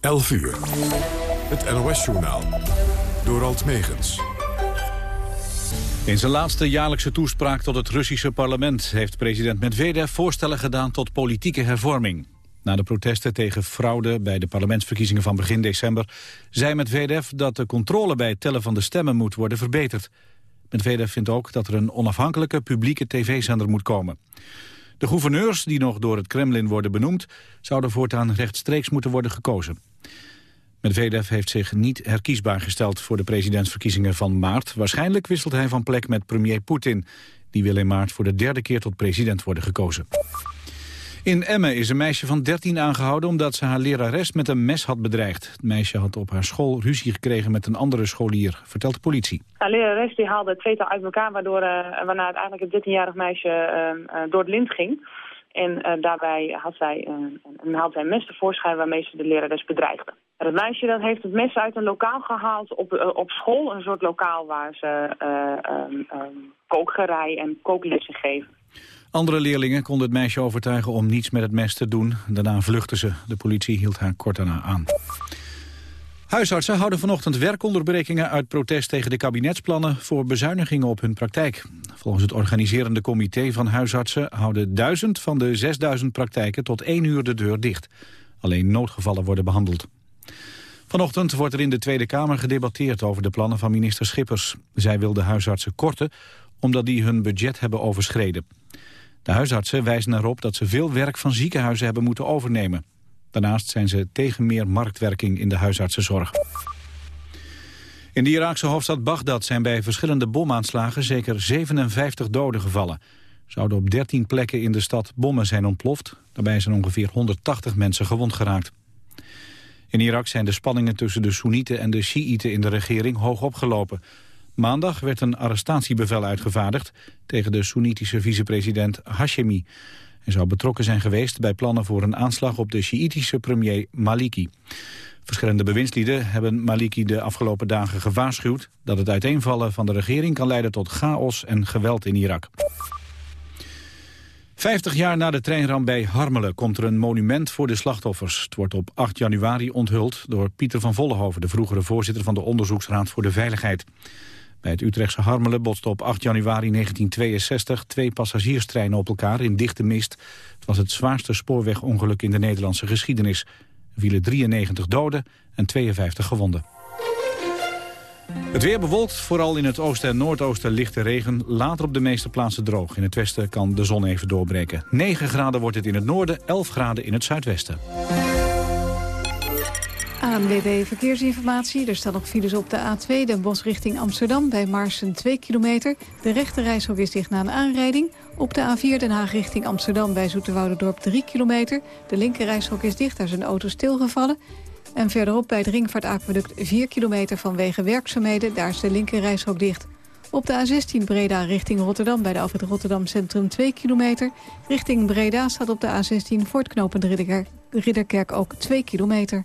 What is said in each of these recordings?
11 uur. Het NOS-journaal. Door Alt Megens. In zijn laatste jaarlijkse toespraak tot het Russische parlement... heeft president Medvedev voorstellen gedaan tot politieke hervorming. Na de protesten tegen fraude bij de parlementsverkiezingen van begin december... zei Medvedev dat de controle bij het tellen van de stemmen moet worden verbeterd. Medvedev vindt ook dat er een onafhankelijke publieke tv-zender moet komen. De gouverneurs, die nog door het Kremlin worden benoemd... zouden voortaan rechtstreeks moeten worden gekozen. Medvedev heeft zich niet herkiesbaar gesteld voor de presidentsverkiezingen van maart. Waarschijnlijk wisselt hij van plek met premier Poetin. Die wil in maart voor de derde keer tot president worden gekozen. In Emmen is een meisje van 13 aangehouden omdat ze haar lerares met een mes had bedreigd. Het meisje had op haar school ruzie gekregen met een andere scholier, vertelt de politie. Haar lerares die haalde het tweetal uit elkaar waardoor, uh, waarna uiteindelijk het 13-jarig meisje uh, uh, door het lint ging. En daarbij had zij, een mes tevoorschijn waarmee ze de lerares bedreigde. Het meisje dat heeft het mes uit een lokaal gehaald op, op school, een soort lokaal waar ze um, kookgerei en kooklessen geven. Andere leerlingen konden het meisje overtuigen om niets met het mes te doen. Daarna vluchtte ze. De politie hield haar kort daarna aan. Huisartsen houden vanochtend werkonderbrekingen uit protest tegen de kabinetsplannen voor bezuinigingen op hun praktijk. Volgens het organiserende comité van huisartsen houden duizend van de 6000 praktijken tot één uur de deur dicht. Alleen noodgevallen worden behandeld. Vanochtend wordt er in de Tweede Kamer gedebatteerd over de plannen van minister Schippers. Zij wil de huisartsen korten omdat die hun budget hebben overschreden. De huisartsen wijzen erop dat ze veel werk van ziekenhuizen hebben moeten overnemen. Daarnaast zijn ze tegen meer marktwerking in de huisartsenzorg. In de Iraakse hoofdstad Bagdad zijn bij verschillende bomaanslagen zeker 57 doden gevallen. Zouden op 13 plekken in de stad bommen zijn ontploft. Daarbij zijn ongeveer 180 mensen gewond geraakt. In Irak zijn de spanningen tussen de Soenieten en de Shiiten in de regering hoog opgelopen. Maandag werd een arrestatiebevel uitgevaardigd tegen de Soenitische vicepresident Hashemi. Hij zou betrokken zijn geweest bij plannen voor een aanslag op de Sjiitische premier Maliki. Verschillende bewindslieden hebben Maliki de afgelopen dagen gewaarschuwd... dat het uiteenvallen van de regering kan leiden tot chaos en geweld in Irak. Vijftig jaar na de treinramp bij Harmelen komt er een monument voor de slachtoffers. Het wordt op 8 januari onthuld door Pieter van Vollenhoven... de vroegere voorzitter van de Onderzoeksraad voor de Veiligheid. Bij het Utrechtse Harmelen botsten op 8 januari 1962 twee passagierstreinen op elkaar in dichte mist. Het was het zwaarste spoorwegongeluk in de Nederlandse geschiedenis. Er vielen 93 doden en 52 gewonden. Het weer bewolkt, vooral in het oosten en noordoosten lichte regen. Later op de meeste plaatsen droog. In het westen kan de zon even doorbreken. 9 graden wordt het in het noorden, 11 graden in het zuidwesten. ANWB Verkeersinformatie. Er staan nog files op de A2, Den Bosch richting Amsterdam... bij Maarsen 2 kilometer. De rechte reishok is dicht na een aanrijding. Op de A4 Den Haag richting Amsterdam bij Zoeterwouderdorp 3 kilometer. De linker reishok is dicht, daar is een auto stilgevallen. En verderop bij het Ringvaartaqueduct 4 kilometer vanwege werkzaamheden. Daar is de linker reishok dicht. Op de A16 Breda richting Rotterdam bij de Alfred Rotterdam Centrum 2 kilometer. Richting Breda staat op de A16 voor het knooppunt Ridderkerk ook 2 kilometer.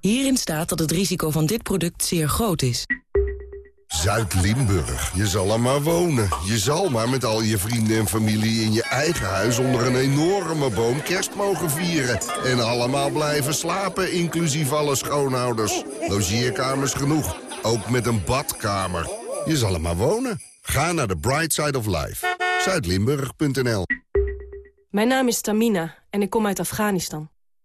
Hierin staat dat het risico van dit product zeer groot is. Zuid-Limburg. Je zal er maar wonen. Je zal maar met al je vrienden en familie in je eigen huis... onder een enorme boom kerst mogen vieren. En allemaal blijven slapen, inclusief alle schoonouders. Logeerkamers genoeg. Ook met een badkamer. Je zal er maar wonen. Ga naar de Bright Side of Life. Zuidlimburg.nl Mijn naam is Tamina en ik kom uit Afghanistan.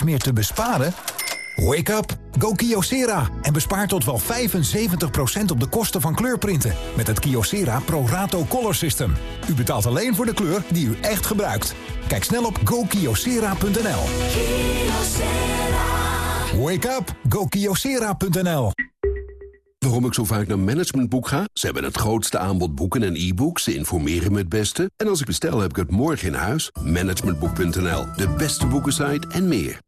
Niks meer te besparen? Wake up, go Kyocera en bespaar tot wel 75% op de kosten van kleurprinten met het Kyocera Pro Rato Color System. U betaalt alleen voor de kleur die u echt gebruikt. Kijk snel op gokyocera.nl. Wake up, go Kyocera.nl. Waarom ik zo vaak naar Managementboek ga? Ze hebben het grootste aanbod boeken en e-books. Ze informeren me het beste. En als ik bestel, heb ik het morgen in huis. Managementboek.nl, de beste boekensite en meer.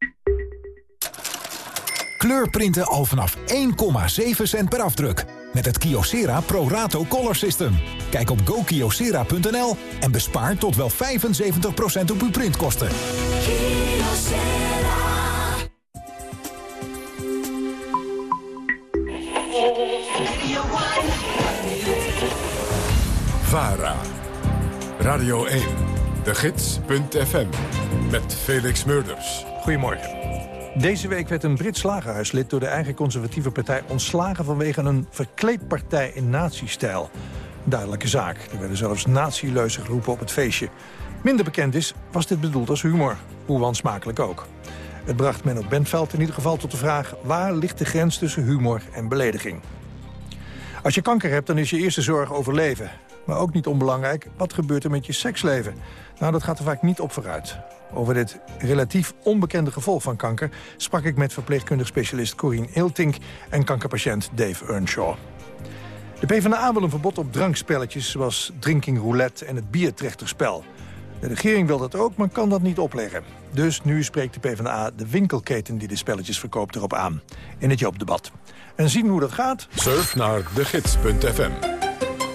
Kleurprinten al vanaf 1,7 cent per afdruk. Met het Kyocera Pro Rato Color System. Kijk op gokyocera.nl en bespaar tot wel 75% op uw printkosten. VARA. Radio 1. De Gids.fm. Met Felix Murders. Goedemorgen. Deze week werd een Brits slagerhuislid door de eigen conservatieve partij ontslagen vanwege een verkleedpartij in nazi-stijl. Duidelijke zaak. Er werden zelfs nazi-leuzen geroepen op het feestje. Minder bekend is, was dit bedoeld als humor. Hoe wansmakelijk ook. Het bracht men op Bentveld in ieder geval tot de vraag... waar ligt de grens tussen humor en belediging? Als je kanker hebt, dan is je eerste zorg overleven. Maar ook niet onbelangrijk, wat gebeurt er met je seksleven? Nou, dat gaat er vaak niet op vooruit. Over dit relatief onbekende gevolg van kanker... sprak ik met verpleegkundig specialist Corine Eeltink... en kankerpatiënt Dave Earnshaw. De PvdA wil een verbod op drankspelletjes... zoals drinking roulette en het biertrechterspel. De regering wil dat ook, maar kan dat niet opleggen. Dus nu spreekt de PvdA de winkelketen die de spelletjes verkoopt erop aan. In het Joopdebat. En zien hoe dat gaat? Surf naar degids.fm.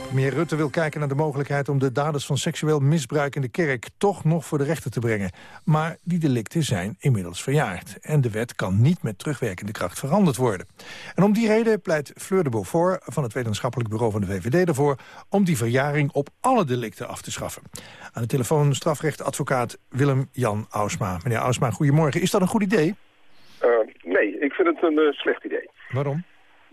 Premier Rutte wil kijken naar de mogelijkheid om de daders van seksueel misbruik in de kerk toch nog voor de rechter te brengen. Maar die delicten zijn inmiddels verjaard. En de wet kan niet met terugwerkende kracht veranderd worden. En om die reden pleit Fleur de Beaufort van het wetenschappelijk bureau van de VVD ervoor om die verjaring op alle delicten af te schaffen. Aan de telefoon strafrechtadvocaat Willem-Jan Ausma. Meneer Ausma, goedemorgen. Is dat een goed idee? Uh, nee, ik vind het een uh, slecht idee. Waarom?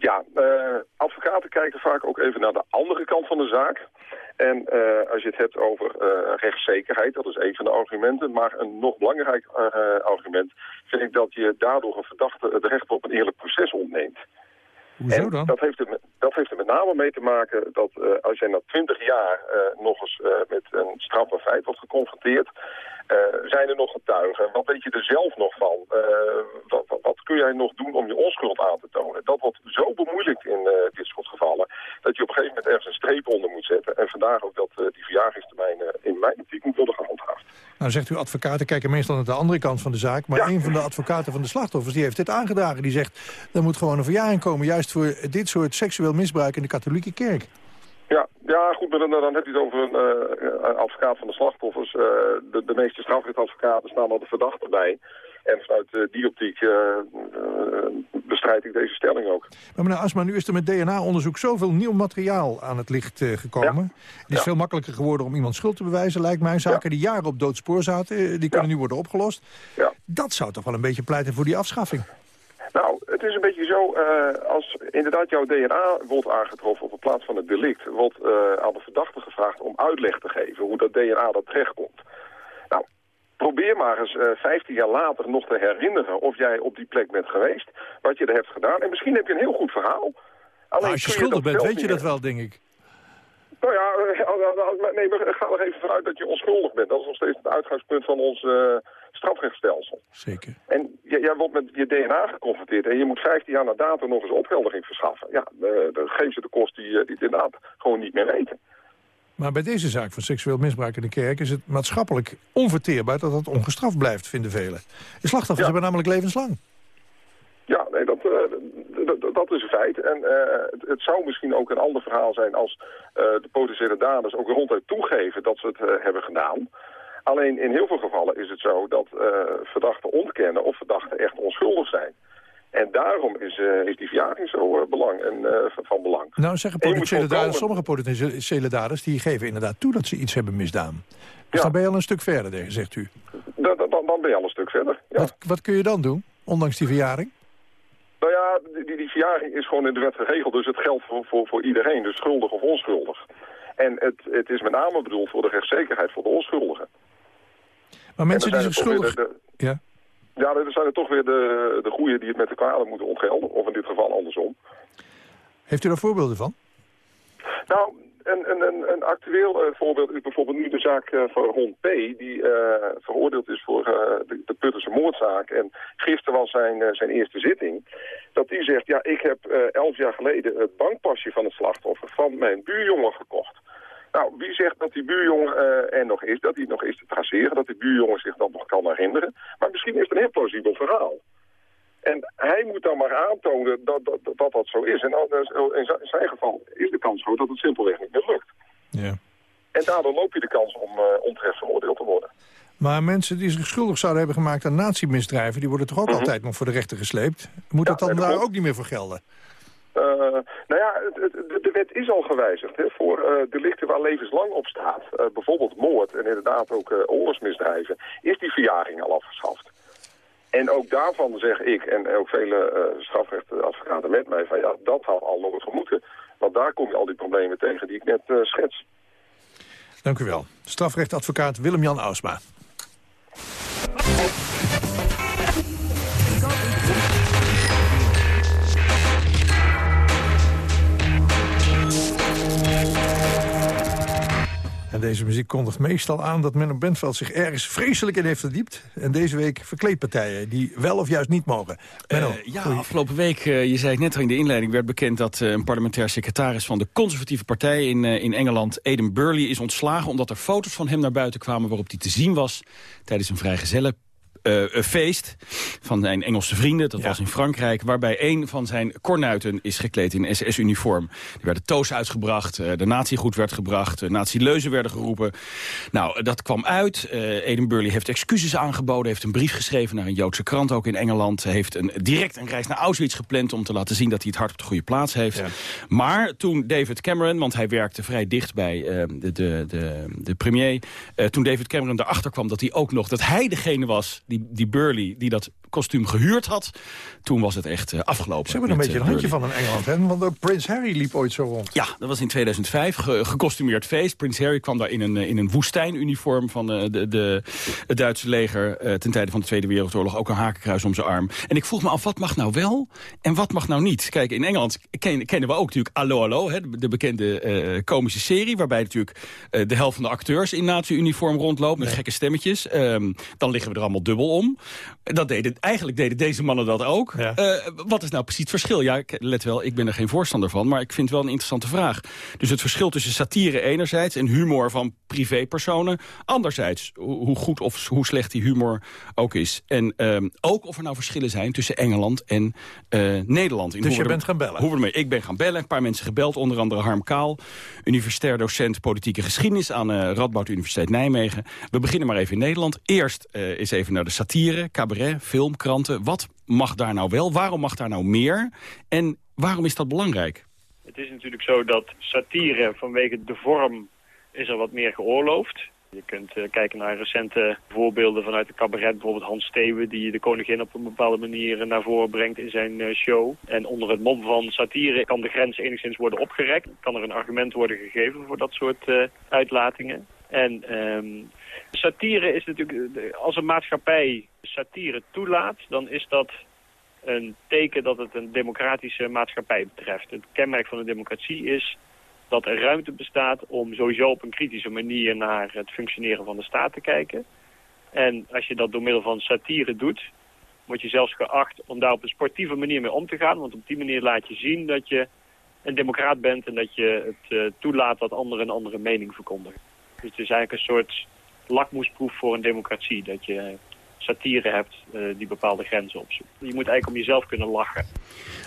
Ja, uh, advocaten kijken vaak ook even naar de andere kant van de zaak. En uh, als je het hebt over uh, rechtszekerheid, dat is een van de argumenten. Maar een nog belangrijk argument vind ik dat je daardoor een verdachte het recht op een eerlijk proces ontneemt. Hoezo dan? Dat heeft, er, dat heeft er met name mee te maken dat als jij na twintig jaar nog eens met een strafbaar feit wordt geconfronteerd... Uh, zijn er nog getuigen? Wat weet je er zelf nog van? Uh, wat, wat, wat, kun jij nog doen om je onschuld aan te tonen? Dat wordt zo bemoeilijkt in uh, dit soort gevallen... dat je op een gegeven moment ergens een streep onder moet zetten. En vandaar ook dat die verjaringstermijn in mijn optiek moet worden gehandhaafd. Nou zegt u, advocaten kijken meestal naar de andere kant van de zaak... maar ja. een van de advocaten van de slachtoffers die heeft dit aangedragen. Die zegt, er moet gewoon een verjaring komen... juist voor dit soort seksueel misbruik in de katholieke kerk. Ja, ja, goed, maar dan, dan heb je het over een uh, advocaat van de slachtoffers. Uh, de, de meeste strafrechtadvocaten staan al de verdachte bij. En vanuit uh, die optiek bestrijd ik deze stelling ook. Maar meneer Asma, nu is er met DNA-onderzoek zoveel nieuw materiaal aan het licht gekomen. Ja. Het is ja. veel makkelijker geworden om iemand schuld te bewijzen, lijkt mij. Zaken ja. die jaren op doodspoor zaten, die kunnen nu worden opgelost. Dat zou toch wel een beetje pleiten voor die afschaffing? Nou, het is een beetje zo, uh, als inderdaad jouw DNA wordt aangetroffen op de plaats van het delict, wordt uh, aan de verdachte gevraagd om uitleg te geven hoe dat DNA dat terechtkomt. Nou, probeer maar eens uh, 15 jaar later nog te herinneren of jij op die plek bent geweest, wat je er hebt gedaan. En misschien heb je een heel goed verhaal. Alleen als je schuldig bent, weet je dat wel, denk ik. Nou ja, nee, maar ga er even vanuit dat je onschuldig bent. Dat is nog steeds het uitgangspunt van ons strafrechtstelsel. Zeker. En jij wordt met je DNA geconfronteerd en je moet 15 jaar na dato nog eens opheldering verschaffen. Ja, dan geven ze de kost die, die het inderdaad gewoon niet meer weten. Maar bij deze zaak van seksueel misbruik in de kerk is het maatschappelijk onverteerbaar dat dat ongestraft blijft, vinden velen. De slachtoffers ja. hebben namelijk levenslang. Ja, nee, dat, uh, dat is een feit. En uh, het, het, zou misschien ook een ander verhaal zijn als uh, de potentiële daders ook ronduit toegeven dat ze het hebben gedaan. Alleen in heel veel gevallen is het zo dat verdachten ontkennen of verdachten echt onschuldig zijn. En daarom is, is die verjaring zo belang en, van belang. Nou zeggen potentiële daders, sommige potentiële daders die geven inderdaad toe dat ze iets hebben misdaan. Dus ja. dan ben je al een stuk verder, zegt u. Dan, dan, dan ben je al een stuk verder, ja. wat, wat kun je dan doen, ondanks die verjaring? Nou ja, die, die verjaring is gewoon in de wet geregeld. Dus het geldt voor, voor, voor iedereen. Dus schuldig of onschuldig. En het, het is met name bedoeld voor de rechtszekerheid voor de onschuldigen. Maar mensen die zich schuldig... De, ja? Ja, er zijn er toch weer de, de goeie die het met de kwade moeten ontgelden. Of in dit geval andersom. Heeft u daar voorbeelden van? Nou, een, een, een, een actueel uh, voorbeeld is bijvoorbeeld nu de zaak uh, van Ron P. Die uh, veroordeeld is voor de, de Puttense moordzaak. En gisteren was zijn, zijn eerste zitting. Dat die zegt, ja, ik heb elf jaar geleden het bankpasje van het slachtoffer van mijn buurjongen gekocht. Nou, wie zegt dat die buurjongen er nog is, dat hij nog is te traceren, dat die buurjongen zich dat nog kan herinneren. Maar misschien is het een heel plausibel verhaal. En hij moet dan maar aantonen dat dat, dat, dat zo is. En in zijn geval is de kans groot dat het simpelweg niet meer lukt. Ja. En daardoor loop je de kans om uh, onterecht veroordeeld te worden. Maar mensen die zich schuldig zouden hebben gemaakt aan natiemisdrijven... die worden toch ook altijd nog voor de rechter gesleept? Moet dat dan daar ook niet meer voor gelden? Uh, nou ja, de wet is al gewijzigd hè, voor uh, delicten waar levenslang op staat. Uh, bijvoorbeeld moord en inderdaad ook oorlogsmisdrijven. Is die verjaging al afgeschaft. En ook daarvan zeg ik, en ook vele strafrechtadvocaten met mij, van ja, dat had al nog moeten. Want daar kom je al die problemen tegen die ik net schets. Dank u wel. Strafrechtadvocaat Willem-Jan Ausma. Deze muziek kondigt meestal aan dat men op Bentveld zich ergens vreselijk in heeft verdiept. En deze week verkleedpartijen die wel of juist niet mogen. Uh, ja, afgelopen week, uh, je zei het net al in de inleiding... werd bekend dat uh, een parlementair secretaris van de conservatieve partij in, in Engeland... Eden Burley is ontslagen omdat er foto's van hem naar buiten kwamen... waarop hij te zien was tijdens een vrijgezellen uh, feest van zijn Engelse vrienden. Dat was in Frankrijk. Waarbij een van zijn kornuiten is gekleed in SS-uniform. Er werden toos uitgebracht. Uh, de natiegoed werd gebracht. Nazi-leuzen werden geroepen. Nou, dat kwam uit. Eden Burley heeft excuses aangeboden. Heeft een brief geschreven naar een Joodse krant ook in Engeland. Heeft een, direct een reis naar Auschwitz gepland om te laten zien dat hij het hart op de goede plaats heeft. Ja. Maar toen David Cameron, want hij werkte vrij dicht bij de, de, de, de premier. toen David Cameron erachter kwam dat hij ook nog, dat hij degene was die, die Burley die dat kostuum gehuurd had. Toen was het echt uh, afgelopen. Ze hebben een beetje een handje van in Engeland, hè? Want ook Prins Harry liep ooit zo rond. Ja, dat was in 2005. Ge gekostumeerd feest. Prins Harry kwam daar in een, in een woestijnuniform van uh, de, de, het Duitse leger... Uh, ten tijde van de Tweede Wereldoorlog ook een hakenkruis om zijn arm. En ik vroeg me af, wat mag nou wel en wat mag nou niet? Kijk, in Engeland ken, kennen we ook natuurlijk Allo Allo, hè, de bekende komische serie... waarbij natuurlijk de helft van de acteurs in nazi-uniform rondloopt... met gekke stemmetjes. Um, dan liggen we er allemaal dubbel om. Dat deden, eigenlijk deden deze mannen dat ook. Ja. Uh, wat is nou precies het verschil? Ja, let wel, ik ben er geen voorstander van, maar ik vind het wel een interessante vraag. Dus het verschil tussen satire enerzijds en humor van privépersonen anderzijds. Hoe goed of hoe slecht die humor ook is. En um, ook of er nou verschillen zijn tussen Engeland en uh, Nederland. In dus je bent gaan bellen? Hoe we. Ik ben gaan bellen, een paar mensen gebeld, onder andere Harm Kaal, universitair docent politieke geschiedenis aan uh, Radboud Universiteit Nijmegen. We beginnen maar even in Nederland. Eerst eens even naar de satire, cabaret, film, kranten. Wat mag daar nou wel? Waarom mag daar nou meer? En waarom is dat belangrijk? Het is natuurlijk zo dat satire vanwege de vorm is er wat meer geoorloofd. Je kunt uh, kijken naar recente voorbeelden vanuit de cabaret. Bijvoorbeeld Hans Steeuwen die de koningin op een bepaalde manier naar voren brengt in zijn uh, show. En onder het mom van satire kan de grens enigszins worden opgerekt. Kan er een argument worden gegeven voor dat soort uh, uitlatingen. En um, satire is natuurlijk, als een maatschappij satire toelaat, dan is dat een teken dat het een democratische maatschappij betreft. Het kenmerk van de democratie is dat er ruimte bestaat om sowieso op een kritische manier naar het functioneren van de staat te kijken. En als je dat door middel van satire doet, word je zelfs geacht om daar op een sportieve manier mee om te gaan. Want op die manier laat je zien dat je een democraat bent en dat je het uh, toelaat dat anderen een andere mening verkondigen. Het is eigenlijk een soort lakmoesproef voor een democratie. Dat je satire hebt uh, die bepaalde grenzen opzoekt. Je moet eigenlijk om jezelf kunnen lachen.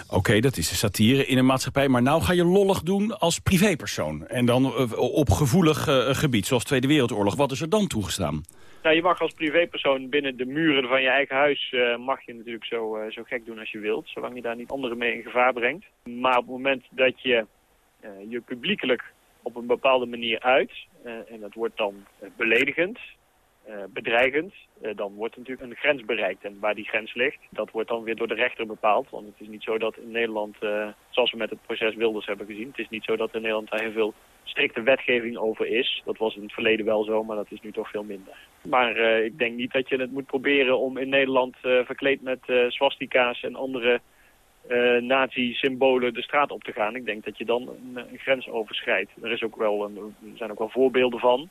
Oké, okay, dat is de satire in een maatschappij. Maar nou ga je lollig doen als privépersoon. En dan uh, op gevoelig uh, gebied, zoals Tweede Wereldoorlog. Wat is er dan toegestaan? Nou, je mag als privépersoon binnen de muren van je eigen huis... mag je natuurlijk zo, zo gek doen als je wilt. Zolang je daar niet anderen mee in gevaar brengt. Maar op het moment dat je je publiekelijk op een bepaalde manier uit... en dat wordt dan beledigend uh, bedreigend, dan wordt natuurlijk een grens bereikt. En waar die grens ligt, dat wordt dan weer door de rechter bepaald. Want het is niet zo dat in Nederland, zoals we met het proces Wilders hebben gezien... het is niet zo dat in Nederland daar heel veel strikte wetgeving over is. Dat was in het verleden wel zo, maar dat is nu toch veel minder. Maar ik denk niet dat je het moet proberen om in Nederland verkleed met swastika's en andere nazi-symbolen de straat op te gaan. Ik denk dat je dan een, grens overschrijdt. Er, is ook wel een, er zijn ook wel voorbeelden van.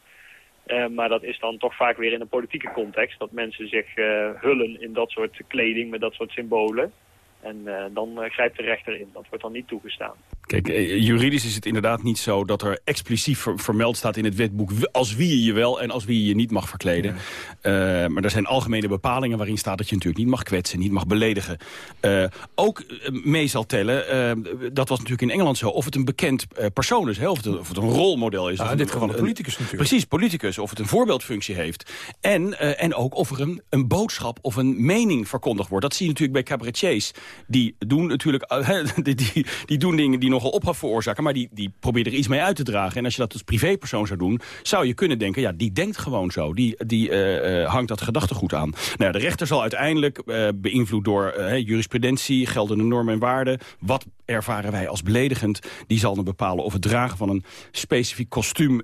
maar dat is dan toch vaak weer in een politieke context. Dat mensen zich hullen in dat soort kleding met dat soort symbolen. En dan grijpt de rechter in. Dat wordt dan niet toegestaan. Kijk, eh, juridisch is het inderdaad niet zo dat er expliciet vermeld staat in het wetboek... als wie je je wel en als wie je je niet mag verkleden. Uh, maar er zijn algemene bepalingen waarin staat dat je natuurlijk niet mag kwetsen, niet mag beledigen. Uh, ook mee zal tellen, dat was natuurlijk in Engeland zo, of het een bekend persoon is, hè, of, het een, of, het een, rolmodel is. Ja, in dit geval een politicus natuurlijk. Precies, politicus, of het een voorbeeldfunctie heeft. En, en ook of er een, een boodschap of een mening verkondigd wordt. Dat zie je natuurlijk bij cabaretiers. Die doen natuurlijk, die, die, die doen dingen die nogal ophef veroorzaken... maar die, die probeert er iets mee uit te dragen. En als je dat als privépersoon zou doen... zou je kunnen denken, ja, die denkt gewoon zo. Die, die uh, uh, hangt dat gedachtegoed aan. Nou, de rechter zal uiteindelijk, uh, beïnvloed door jurisprudentie... geldende normen en waarden... wat ervaren wij als beledigend... die zal dan bepalen of het dragen van een specifiek kostuum...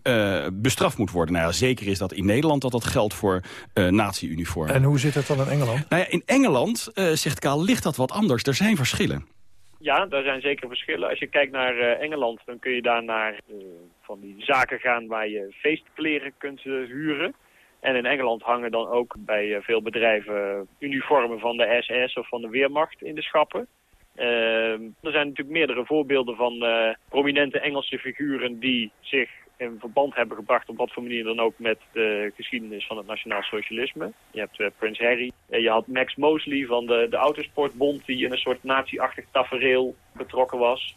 bestraft moet worden. Nou ja, zeker is dat in Nederland dat dat geldt voor nazi-uniformen. En hoe zit het dan in Engeland? Nou ja, in Engeland, zegt Kaal, ligt dat wat anders. Er zijn verschillen. Ja, daar zijn zeker verschillen. Als je kijkt naar uh, Engeland, dan kun je daar naar uh, van die zaken gaan waar je feestkleren kunt uh, huren. En in Engeland hangen dan ook bij veel bedrijven uniformen van de SS of van de Weermacht in de schappen. er zijn natuurlijk meerdere voorbeelden van prominente Engelse figuren die zich in verband hebben gebracht op wat voor manier dan ook met de geschiedenis van het nationaal socialisme. Je hebt uh, Prins Harry. Uh, je had Max Mosley van de, de Autosportbond die in een soort nazi-achtig tafereel betrokken was.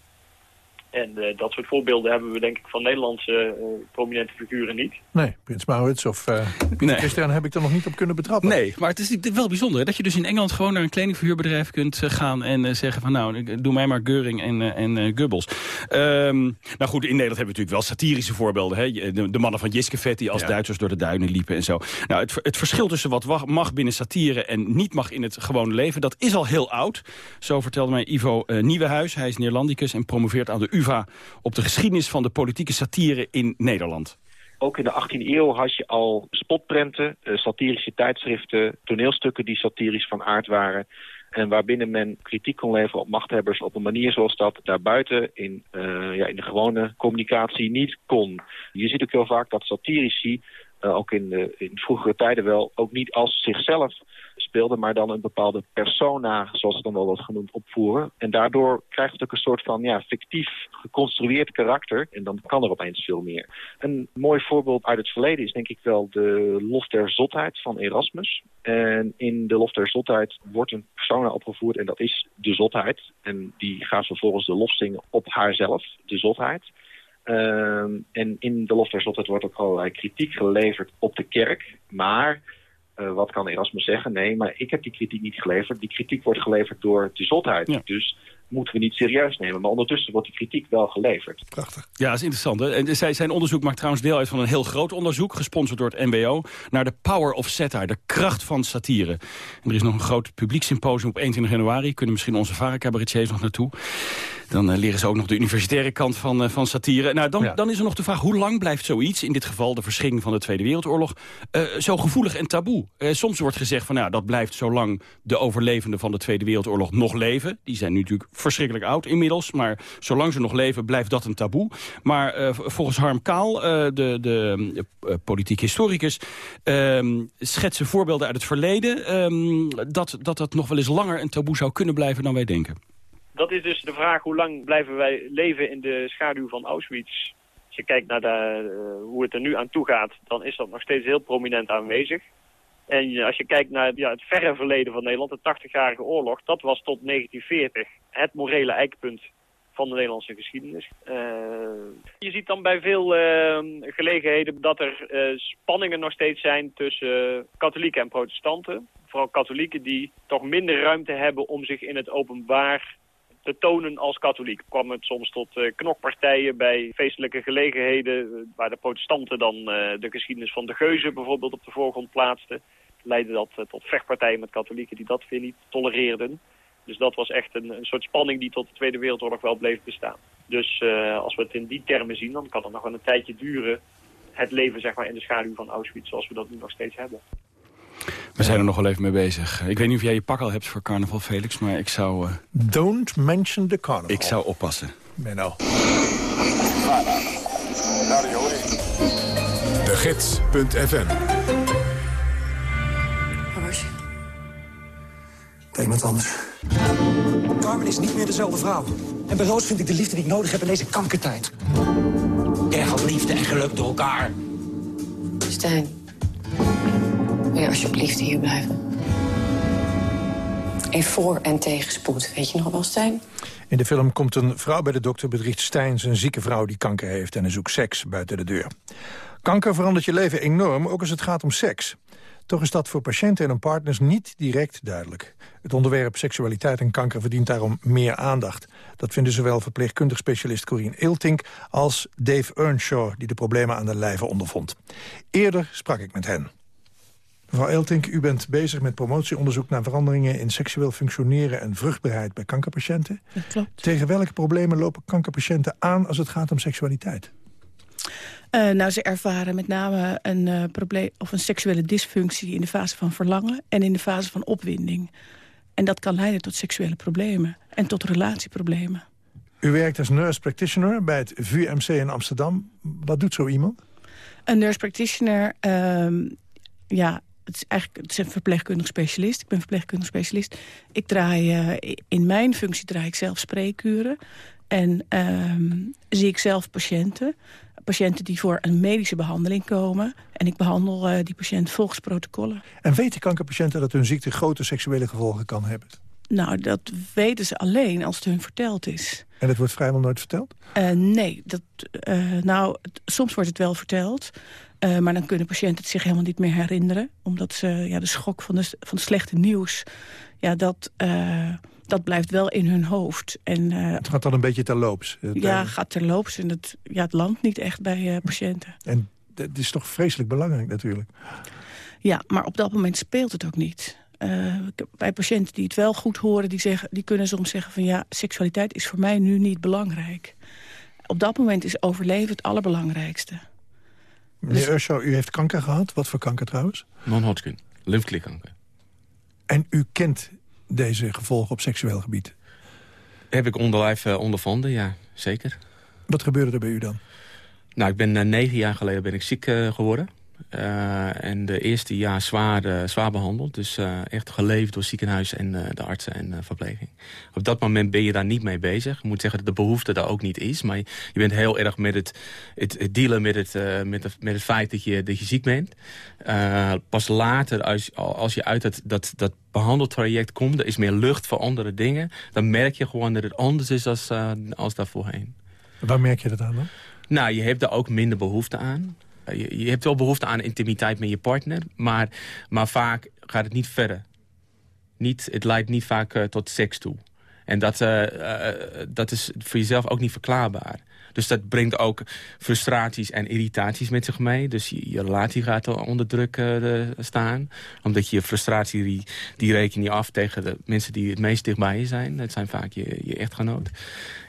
En uh, dat soort voorbeelden hebben we denk ik van Nederlandse uh, prominente figuren niet. Nee, Prins Maurits of uh, Pieter nee. Christian heb ik er nog niet op kunnen betrappen. Nee, maar het is wel bijzonder hè, dat je dus in Engeland gewoon naar een kledingverhuurbedrijf kunt gaan en zeggen van nou, doe mij maar Geuring en, en Goebbels. Um, nou goed, in Nederland hebben we natuurlijk wel satirische voorbeelden. Hè? De, de mannen van Jiskevet die als ja. Duitsers door de duinen liepen en zo. Nou, het, het verschil tussen wat mag binnen satire en niet mag in het gewone leven, dat is al heel oud. Zo vertelde mij Ivo Nieuwenhuis. Hij is Neerlandicus en promoveert aan de UvA op de geschiedenis van de politieke satire in Nederland. Ook in de 18e eeuw had je al spotprenten, uh, satirische tijdschriften, toneelstukken die satirisch van aard waren. En waarbinnen men kritiek kon leveren op machthebbers op een manier zoals dat daarbuiten in, uh, ja, in de gewone communicatie niet kon. Je ziet ook heel vaak dat satirici, uh, ook in, de, in vroegere tijden wel, ook niet als zichzelf maar dan een bepaalde persona, zoals het dan wel wordt genoemd, opvoeren. En daardoor krijgt het ook een soort van ja, fictief geconstrueerd karakter. En dan kan er opeens veel meer. Een mooi voorbeeld uit het verleden is denk ik wel de Lof der Zotheid van Erasmus. En in de Lof der Zotheid wordt een persona opgevoerd en dat is de zotheid. En die gaat vervolgens de lof zingen op haarzelf, de zotheid. Um, en in de Lof der Zotheid wordt ook allerlei kritiek geleverd op de kerk. Maar uh, wat kan Erasmus zeggen? Nee, maar ik heb die kritiek niet geleverd. Die kritiek wordt geleverd door de zotheid. Ja. Dus moeten we niet serieus nemen. Maar ondertussen wordt die kritiek wel geleverd. Prachtig. Ja, dat is interessant. Hè? En zij, zijn onderzoek maakt trouwens deel uit van een heel groot onderzoek... gesponsord door het NBO, naar de power of satire, de kracht van satire. En er is nog een groot publieksymposium op 21 januari. Kunnen misschien onze vara-cabaretiers nog naartoe. Dan uh, leren ze ook nog de universitaire kant van, uh, van satire. Nou, dan, ja. dan is er nog de vraag, hoe lang blijft zoiets... in dit geval de verschikking van de Tweede Wereldoorlog... Uh, zo gevoelig en taboe? soms wordt gezegd van, nou, dat blijft zolang de overlevenden van de Tweede Wereldoorlog nog leven. Die zijn nu natuurlijk verschrikkelijk oud inmiddels. Maar zolang ze nog leven, blijft dat een taboe. Maar volgens Harm Kaal, de, de, de politiek historicus... Ehm, schetsen voorbeelden uit het verleden... Um, dat, dat dat nog wel eens langer een taboe zou kunnen blijven dan wij denken dat is dus de vraag hoe lang blijven wij leven in de schaduw van Auschwitz. Als je kijkt naar de, uh, hoe het er nu aan toe gaat, dan is dat nog steeds heel prominent aanwezig. En als je kijkt naar ja, het verre verleden van Nederland, de 80-jarige oorlog, dat was tot 1940 het morele eikpunt van de Nederlandse geschiedenis. Uh, je ziet dan bij veel uh, gelegenheden dat er spanningen nog steeds zijn tussen katholieken en protestanten. Vooral katholieken die toch minder ruimte hebben om zich in het openbaar te tonen als katholiek. Kwam het soms tot uh, knokpartijen bij feestelijke gelegenheden... Uh, waar de protestanten dan uh, de geschiedenis van de geuzen bijvoorbeeld op de voorgrond plaatsten. Leidde dat tot vechtpartijen met katholieken die dat weer niet tolereerden. Dus dat was echt een, een soort spanning die tot de Tweede Wereldoorlog wel bleef bestaan. Dus als we het in die termen zien, dan kan het nog wel een tijdje duren... het leven zeg maar, in de schaduw van Auschwitz zoals we dat nu nog steeds hebben. We zijn er nog wel even mee bezig. Ik weet niet of jij je pak al hebt voor carnaval, Felix, maar ik zou... Uh... Don't mention the carnival. Ik zou oppassen. Menno. De Gids.fm Waar was je? Bij iemand anders. Carmen is niet meer dezelfde vrouw. En bij Roos vind ik de liefde die ik nodig heb in deze kankertijd. Erg liefde en geluk door elkaar. Stijn, wil je alsjeblieft hier blijven? In voor- en tegenspoed, weet je nog wel, Stijn? In de film komt een vrouw bij de dokter, bedriegt Stijn zijn zieke vrouw die kanker heeft en hij zoekt seks buiten de deur. Kanker verandert je leven enorm, ook als het gaat om seks. Toch is dat voor patiënten en hun partners niet direct duidelijk. Het onderwerp seksualiteit en kanker verdient daarom meer aandacht. Dat vinden zowel verpleegkundig specialist Corine Eeltink... als Dave Earnshaw, die de problemen aan de lijve ondervond. Eerder sprak ik met hen. Mevrouw Eeltink, u bent bezig met promotieonderzoek... naar veranderingen in seksueel functioneren en vruchtbaarheid bij kankerpatiënten. Dat klopt. Tegen welke problemen lopen kankerpatiënten aan als het gaat om seksualiteit? Uh, nou, ze ervaren met name een, uh, probleem, of een seksuele dysfunctie in de fase van verlangen en in de fase van opwinding. En dat kan leiden tot seksuele problemen en tot relatieproblemen. U werkt als nurse practitioner bij het VUMC in Amsterdam. Wat doet zo iemand? Een nurse practitioner, uh, ja, het is eigenlijk het is een verpleegkundig specialist. Ik ben verpleegkundig specialist. Ik draai, uh, in mijn functie draai ik zelf spreekuren. En ehm, zie ik zelf patiënten patiënten die voor een medische behandeling komen. En ik behandel uh, die patiënt volgens protocollen. En weten kankerpatiënten dat hun ziekte grote seksuele gevolgen kan hebben? Nou, dat weten ze alleen als het hun verteld is. En dat wordt vrijwel nooit verteld? Uh, nee, dat, nou, soms wordt het wel verteld. Uh, maar dan kunnen patiënten het zich helemaal niet meer herinneren. Omdat ze ja, de schok van, de, van het slechte nieuws... Ja, dat, dat blijft wel in hun hoofd. En, uh, het gaat dan een beetje terloops? Het ja, het gaat terloops en het, ja, het landt niet echt bij patiënten. En dat is toch vreselijk belangrijk natuurlijk? Ja, maar op dat moment speelt het ook niet. Uh, bij patiënten die het wel goed horen, die, zeggen, die kunnen soms zeggen van... ja, seksualiteit is voor mij nu niet belangrijk. Op dat moment is overleven het allerbelangrijkste. Meneer. Urshow, u heeft kanker gehad. Wat voor kanker trouwens? Non-Hodgkin, lymfeklierkanker. En u kent deze gevolgen op seksueel gebied? Heb ik onderlijf uh, ondervonden, ja, zeker. Wat gebeurde er bij u dan? Nou, ik ben uh, negen jaar geleden ben ik ziek uh, geworden. En de eerste jaar zwaar, zwaar behandeld. Dus echt geleefd door ziekenhuis en de artsen en verpleging. Op dat moment ben je daar niet mee bezig. Ik moet zeggen dat de behoefte daar ook niet is. Maar je, je bent heel erg met het, het, het dealen met het, met, het, met het feit dat je, dat je ziek bent. pas later, als, als je uit dat, dat, dat behandeltraject komt, er is meer lucht voor andere dingen... dan merk je gewoon dat het anders is als, als daarvoorheen. Waar merk je dat aan dan? Nou, je hebt daar ook minder behoefte aan. Je, je hebt wel behoefte aan intimiteit met je partner... maar, maar vaak gaat het niet verder. Niet, het leidt niet vaak uh, tot seks toe. En dat, uh, dat is voor jezelf ook niet verklaarbaar. Dus dat brengt ook frustraties en irritaties met zich mee. Dus je, je relatie gaat onder druk uh, staan. Omdat je frustratie, die, die reken je af tegen de mensen die het meest dichtbij je zijn. Dat zijn vaak je, je echtgenoot.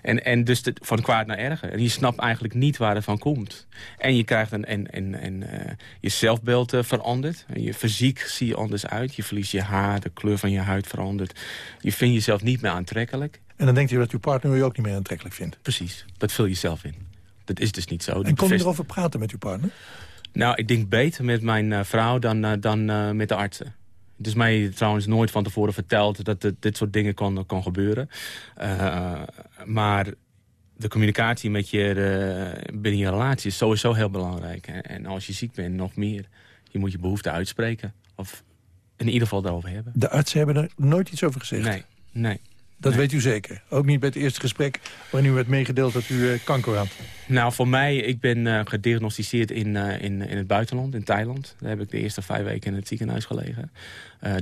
En, en dus van kwaad naar erger. En je snapt eigenlijk niet waar het van komt. En je krijgt een, en, en, en, uh, je zelfbeeld uh, verandert. En je fysiek zie je anders uit. Je verliest je haar, de kleur van je huid verandert. Je vindt jezelf niet meer aantrekkelijk. En dan denkt u dat uw partner u ook niet meer aantrekkelijk vindt? Precies, dat vul je zelf in. Dat is dus niet zo. En kon u erover praten met uw partner? Nou, ik denk beter met mijn uh, vrouw dan, uh, dan uh, met de artsen. Het is mij trouwens nooit van tevoren verteld dat dit soort dingen kon, kon gebeuren. maar de communicatie met je binnen je relatie is sowieso heel belangrijk. En als je ziek bent, nog meer. Je moet je behoefte uitspreken. Of in ieder geval daarover hebben. De artsen hebben er nooit iets over gezegd? Nee, nee. Dat nee. weet u zeker? Ook niet bij het eerste gesprek waarin u werd meegedeeld dat u uh, kanker had? Nou, voor mij, ik ben uh, gediagnosticeerd in, uh, in, in het buitenland, in Thailand. Daar heb ik de eerste vijf weken in het ziekenhuis gelegen.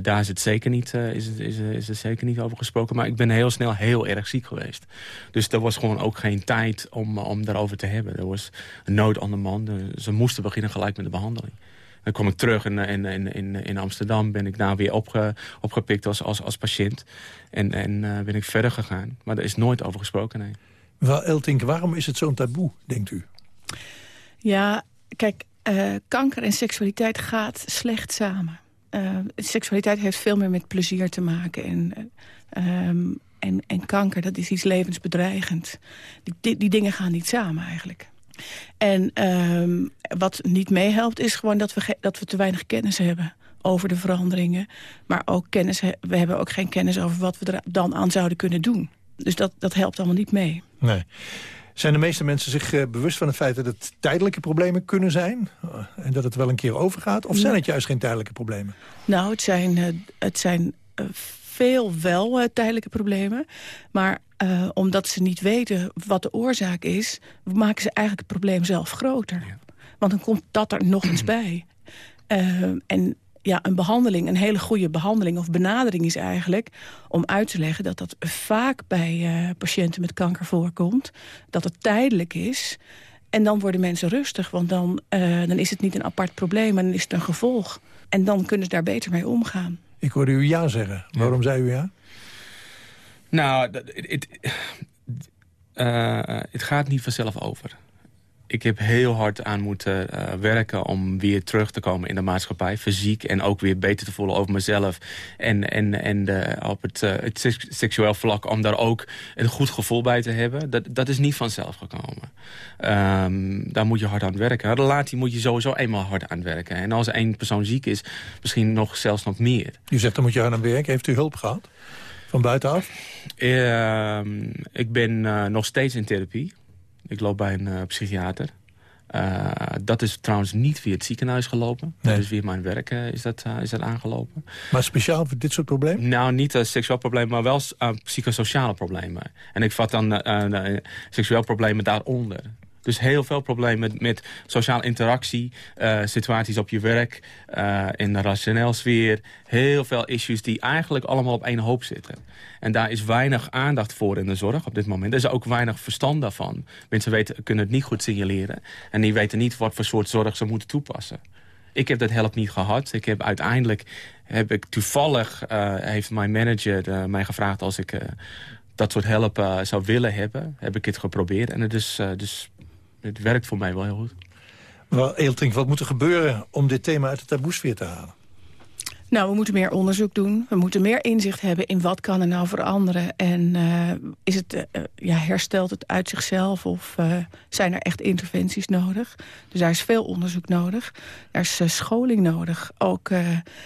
daar is het, zeker niet, is, het, is, is het zeker niet over gesproken. Maar ik ben heel snel heel erg ziek geweest. Dus er was gewoon ook geen tijd om, om daarover te hebben. Er was een nood aan de man. Ze moesten beginnen gelijk met de behandeling. Dan kom ik terug in, in, in, in Amsterdam. Ben ik daar weer opge, opgepikt als, als, als patiënt. En, en uh, ben ik verder gegaan. Maar er is nooit over gesproken, nee. Wel, Eltink, waarom is het zo'n taboe, denkt u? Ja, kijk, uh, kanker en seksualiteit gaat slecht samen. Uh, seksualiteit heeft veel meer met plezier te maken. En, um, en, en kanker, dat is iets levensbedreigend. Die, die, die dingen gaan niet samen eigenlijk. En um, wat niet meehelpt is gewoon dat we, dat we te weinig kennis hebben over de veranderingen. Maar ook kennis, we hebben ook geen kennis over wat we er dan aan zouden kunnen doen. Dus dat, dat helpt allemaal niet mee. Nee. Zijn de meeste mensen zich uh, bewust van het feit dat het tijdelijke problemen kunnen zijn? Uh, en dat het wel een keer overgaat? Of zijn het juist geen tijdelijke problemen? Nou, het zijn, uh, het zijn veel wel tijdelijke problemen. Maar omdat ze niet weten wat de oorzaak is... maken ze eigenlijk het probleem zelf groter. Ja. Want dan komt dat er nog eens bij. en ja, een behandeling, een hele goede behandeling of benadering is eigenlijk... om uit te leggen dat dat vaak bij uh, patiënten met kanker voorkomt. Dat het tijdelijk is. En dan worden mensen rustig, want dan, uh, dan is het niet een apart probleem... maar dan is het een gevolg. En dan kunnen ze daar beter mee omgaan. Ik hoorde u ja zeggen. Waarom zei u ja? Nou, het, uh, het gaat niet vanzelf over ik heb heel hard aan moeten uh, werken om weer terug te komen in de maatschappij. Fysiek en ook weer beter te voelen over mezelf. En, en, en op het, uh, het seksueel vlak om daar ook een goed gevoel bij te hebben. Dat, dat is niet vanzelf gekomen. Um, daar moet je hard aan werken. Een relatie moet je sowieso eenmaal hard aan werken. En als één persoon ziek is, misschien nog zelfs nog meer. U zegt, dan moet je hard aan werken. Heeft u hulp gehad? Van buitenaf? Ehm, ik ben nog steeds in therapie. Ik loop bij een uh, psychiater. Uh, dat is trouwens niet via het ziekenhuis gelopen. Nee. Dat is via mijn werk is, dat, is dat aangelopen. Maar speciaal voor dit soort problemen? Nou, niet een seksueel probleem, maar wel psychosociale problemen. En ik vat dan seksueel problemen daaronder. Dus heel veel problemen met, met sociale interactie, uh, situaties op je werk, uh, in de rationeel sfeer. Heel veel issues die eigenlijk allemaal op één hoop zitten. En daar is weinig aandacht voor in de zorg op dit moment. Er is ook weinig verstand daarvan. Mensen weten, kunnen het niet goed signaleren. En die weten niet wat voor soort zorg ze moeten toepassen. Ik heb dat help niet gehad. Ik heb uiteindelijk, heb ik toevallig, uh, heeft mijn manager mij gevraagd als ik dat soort help zou willen hebben. Heb ik het geprobeerd. En het is dus het werkt voor mij wel heel goed. Wel, Eeltink, wat moet er gebeuren om dit thema uit de taboesfeer te halen? Nou, we moeten meer onderzoek doen. We moeten meer inzicht hebben in wat kan er nou veranderen. En uh, is het, uh, ja, herstelt het uit zichzelf of uh, zijn er echt interventies nodig? Dus daar is veel onderzoek nodig. Er is scholing nodig. Ook,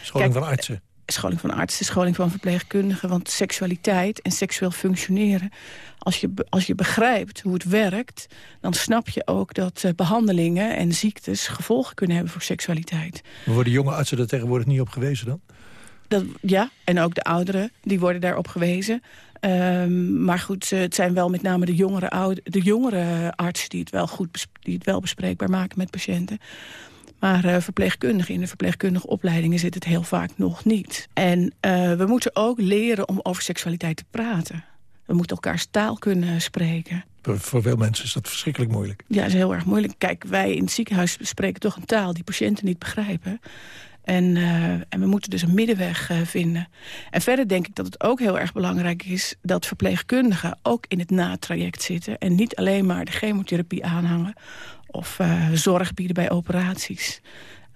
scholing kijk, van artsen? Scholing van artsen, scholing van verpleegkundigen. Want seksualiteit en seksueel functioneren als je, als je begrijpt hoe het werkt... dan snap je ook dat uh, behandelingen en ziektes gevolgen kunnen hebben voor seksualiteit. Maar worden jonge artsen er tegenwoordig niet op gewezen dan? Dat, ja, en ook de ouderen, die worden daarop gewezen. Um, maar goed, het zijn wel met name de jongere, oude, de jongere artsen... die het wel goed die het wel bespreekbaar maken met patiënten. Maar uh, verpleegkundigen in de verpleegkundige opleidingen zit het heel vaak nog niet. En uh, we moeten ook leren om over seksualiteit te praten. We moeten elkaars taal kunnen spreken. Voor veel mensen is dat verschrikkelijk moeilijk. Ja, dat is heel erg moeilijk. Kijk, wij in het ziekenhuis spreken toch een taal die patiënten niet begrijpen. En, uh, en we moeten dus een middenweg uh, vinden. En verder denk ik dat het ook heel erg belangrijk is... dat verpleegkundigen ook in het natraject zitten... en niet alleen maar de chemotherapie aanhangen... of uh, zorg bieden bij operaties.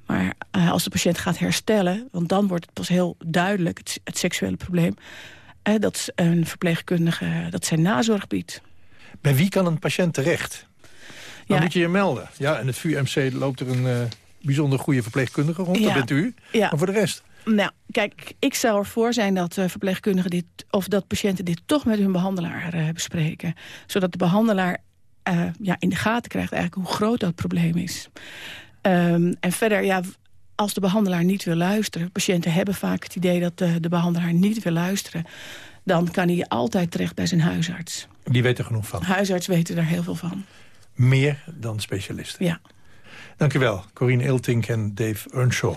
Maar als de patiënt gaat herstellen... want dan wordt het pas heel duidelijk, het, het seksuele probleem dat een verpleegkundige dat zijn nazorg biedt. Bij wie kan een patiënt terecht? Dan moet je je melden. Ja, en het VUMC loopt er een uh, bijzonder goede verpleegkundige rond. Ja. Dat bent u. Ja. Maar voor de rest? Nou, kijk, ik zou ervoor zijn dat uh, verpleegkundigen dit... of dat patiënten dit toch met hun behandelaar uh, bespreken. Zodat de behandelaar ja, in de gaten krijgt eigenlijk hoe groot dat probleem is. Um, en verder, ja, als de behandelaar niet wil luisteren... patiënten hebben vaak het idee dat de, de behandelaar niet wil luisteren... dan kan hij altijd terecht bij zijn huisarts. Die weet er genoeg van? Huisarts weten er heel veel van. Meer dan specialisten? Ja. Dank u wel, Corine Eeltink en Dave Earnshaw.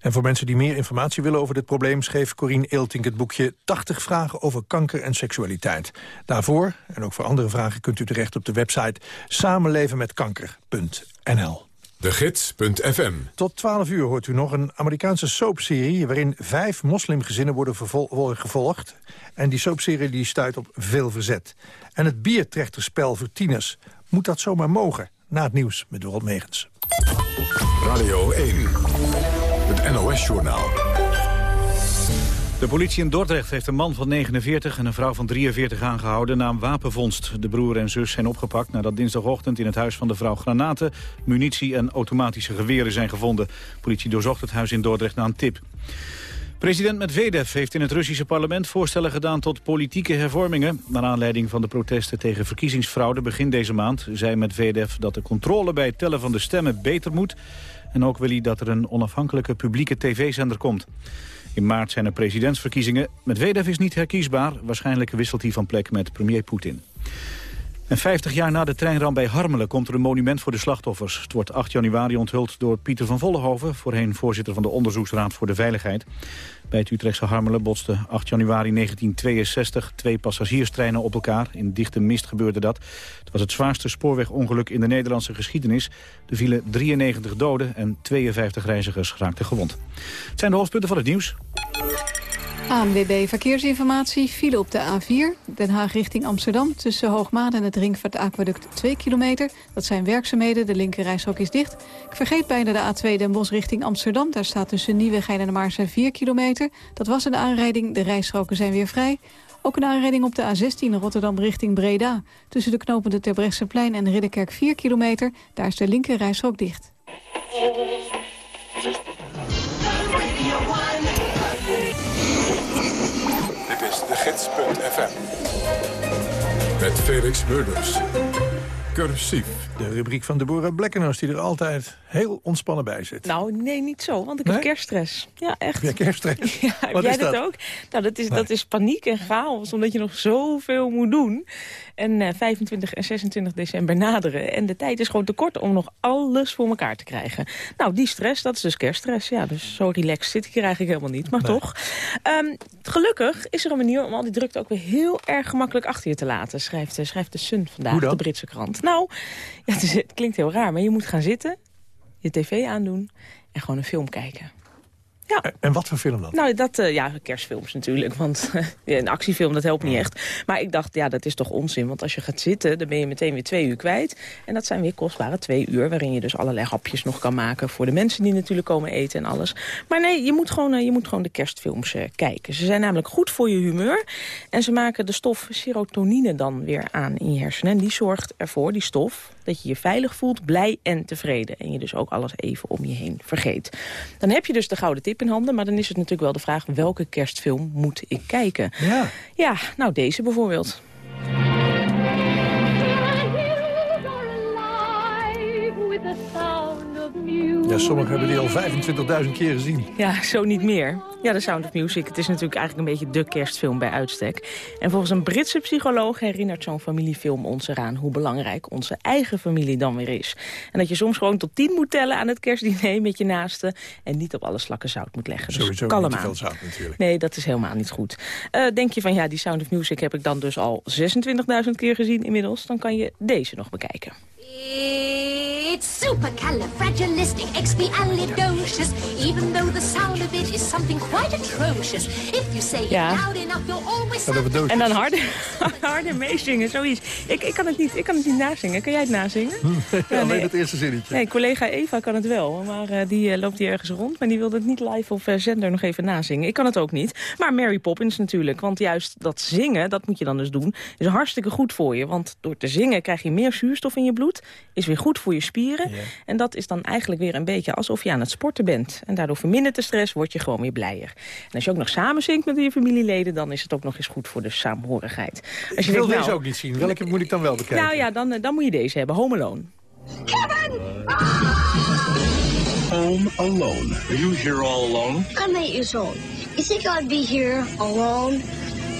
En voor mensen die meer informatie willen over dit probleem... schreef Corine Eeltink het boekje 80 vragen over kanker en seksualiteit. Daarvoor, en ook voor andere vragen, kunt u terecht op de website samenlevenmetkanker.nl. De Gids.fm. Tot 12 uur hoort u nog een Amerikaanse soapserie... waarin vijf moslimgezinnen worden, worden gevolgd. En die soapserie die stuit op veel verzet. En het biertrechterspel voor tieners. Moet dat zomaar mogen? Na het nieuws met Dorot Megens. Radio 1. NOS-journaal. De politie in Dordrecht heeft een man van 49 en een vrouw van 43 aangehouden na een wapenvondst. De broer en zus zijn opgepakt nadat dinsdagochtend in het huis van de vrouw granaten, munitie en automatische geweren zijn gevonden. De politie doorzocht het huis in Dordrecht na een tip. President Medvedev heeft in het Russische parlement voorstellen gedaan tot politieke hervormingen. Naar aanleiding van de protesten tegen verkiezingsfraude begin deze maand zei Medvedev dat de controle bij het tellen van de stemmen beter moet. En ook wil hij dat er een onafhankelijke publieke tv-zender komt. In maart zijn er presidentsverkiezingen. Medvedev is niet herkiesbaar. Waarschijnlijk wisselt hij van plek met premier Poetin. En 50 jaar na de treinramp bij Harmelen komt er een monument voor de slachtoffers. Het wordt 8 januari onthuld door Pieter van Vollenhoven... voorheen voorzitter van de Onderzoeksraad voor de Veiligheid. Bij het Utrechtse Harmelen botsten 8 januari 1962 twee passagierstreinen op elkaar. In dichte mist gebeurde dat. Het was het zwaarste spoorwegongeluk in de Nederlandse geschiedenis. Er vielen 93 doden en 52 reizigers raakten gewond. Het zijn de hoofdpunten van het nieuws. ANWB Verkeersinformatie file op de A4. Den Haag richting Amsterdam tussen Hoogmaan en het Ringvaart Aquaduct 2 kilometer. Dat zijn werkzaamheden, de linkerrijstrook is dicht. Ik vergeet bijna de A2 Den Bosch richting Amsterdam. Daar staat tussen Nieuwegein en Maarsen 4 kilometer. Dat was een aanrijding, de rijstroken zijn weer vrij. Ook een aanrijding op de A16 Rotterdam richting Breda. Tussen de knopende Terbrechtseplein en Ridderkerk 4 kilometer. Daar is de linkerrijstrook dicht. De gids.fm. Met Felix Murders. Cursief. De rubriek van Deborah Blekkenhuis die er altijd heel ontspannen bij zit. Nou, nee, niet zo, want ik heb kerststress. Ja, echt. Heb jij kerststress? Ja, heb Wat jij is dat, dat? ook? Nou, dat is, dat is paniek en chaos, omdat je nog zoveel moet doen. En eh, 25 en 26 december naderen. En de tijd is gewoon te kort om nog alles voor elkaar te krijgen. Nou, die stress, dat is dus kerststress. Ja, dus zo relaxed zit ik hier eigenlijk helemaal niet, maar toch. Ehm, gelukkig is er een manier om al die drukte ook weer heel erg gemakkelijk achter je te laten. Schrijft, eh, schrijft de Sun vandaag, de Britse krant. Nou, ja, het, is- het klinkt heel raar, maar je moet gaan zitten, je tv aandoen en gewoon een film kijken. En wat voor film dan? Nou, dat, eh, ja, kerstfilms natuurlijk, want ja, een actiefilm, dat helpt niet echt. Maar ik dacht, ja, dat is toch onzin, want als je gaat zitten, dan ben je meteen weer twee uur kwijt. En dat zijn weer kostbare twee uur, waarin je dus allerlei hapjes nog kan maken voor de mensen die natuurlijk komen eten en alles. Maar nee, je moet gewoon, eh, je moet gewoon de kerstfilms eh, kijken. Ze zijn namelijk goed voor je humeur en ze maken de stof serotonine dan weer aan in je hersenen. En die zorgt ervoor, die stof, dat je je veilig voelt, blij en tevreden. En je dus ook alles even om je heen vergeet. Dan heb je dus de gouden tip in handen, maar dan is het natuurlijk wel de vraag... welke kerstfilm moet ik kijken? Ja. Ja, nou deze bijvoorbeeld. Ja, sommigen hebben die al 25.000 keer gezien. Ja, zo niet meer. Ja, The Sound of Music. Het is natuurlijk eigenlijk een beetje de kerstfilm bij uitstek. En volgens een Britse psycholoog herinnert zo'n familiefilm ons eraan... hoe belangrijk onze eigen familie dan weer is. En dat je soms gewoon tot tien moet tellen aan het kerstdiner met je naasten... en niet op alle slakken zout moet leggen. Dus Sowieso kalm aan. veel zout natuurlijk. Nee, dat is helemaal niet goed. Eh, denk je van ja, die Sound of Music heb ik dan dus al 26.000 keer gezien inmiddels... dan kan je deze nog bekijken. It's supercalifragilisticexpialidocious. Even though the sound of it is something quite atrocious. If you say Ja. it loud enough, you'll always En dan harder, harder meezingen, zoiets. Ik, ik, kan het niet, ik kan het niet nazingen. Kan jij het nazingen? Alleen nee. het eerste zinnetje. Nee, collega Eva kan het wel, maar eh, die eh, loopt hier ergens rond. Maar die wilde het niet live of eh, zender nog even nazingen. Ik kan het ook niet. Maar Mary Poppins natuurlijk, want juist dat zingen, dat moet je dan dus doen, is hartstikke goed voor je. Want door te zingen krijg je meer zuurstof in je bloed, is weer goed voor je spieren. En dat is dan eigenlijk weer een beetje alsof je aan het sporten bent. En daardoor vermindert de stress, word je gewoon weer blijer. En als je ook nog samen zingt met je familieleden, dan is het ook nog eens goed voor de saamhorigheid. Als Ik wil denkt, deze nou, ook niet zien. Welke moet ik dan wel bekijken? Nou ja, dan, eh, dan moet je deze hebben, Home Alone. Home alone. Are you here all alone? I'm eight years old. You think I'd be here alone?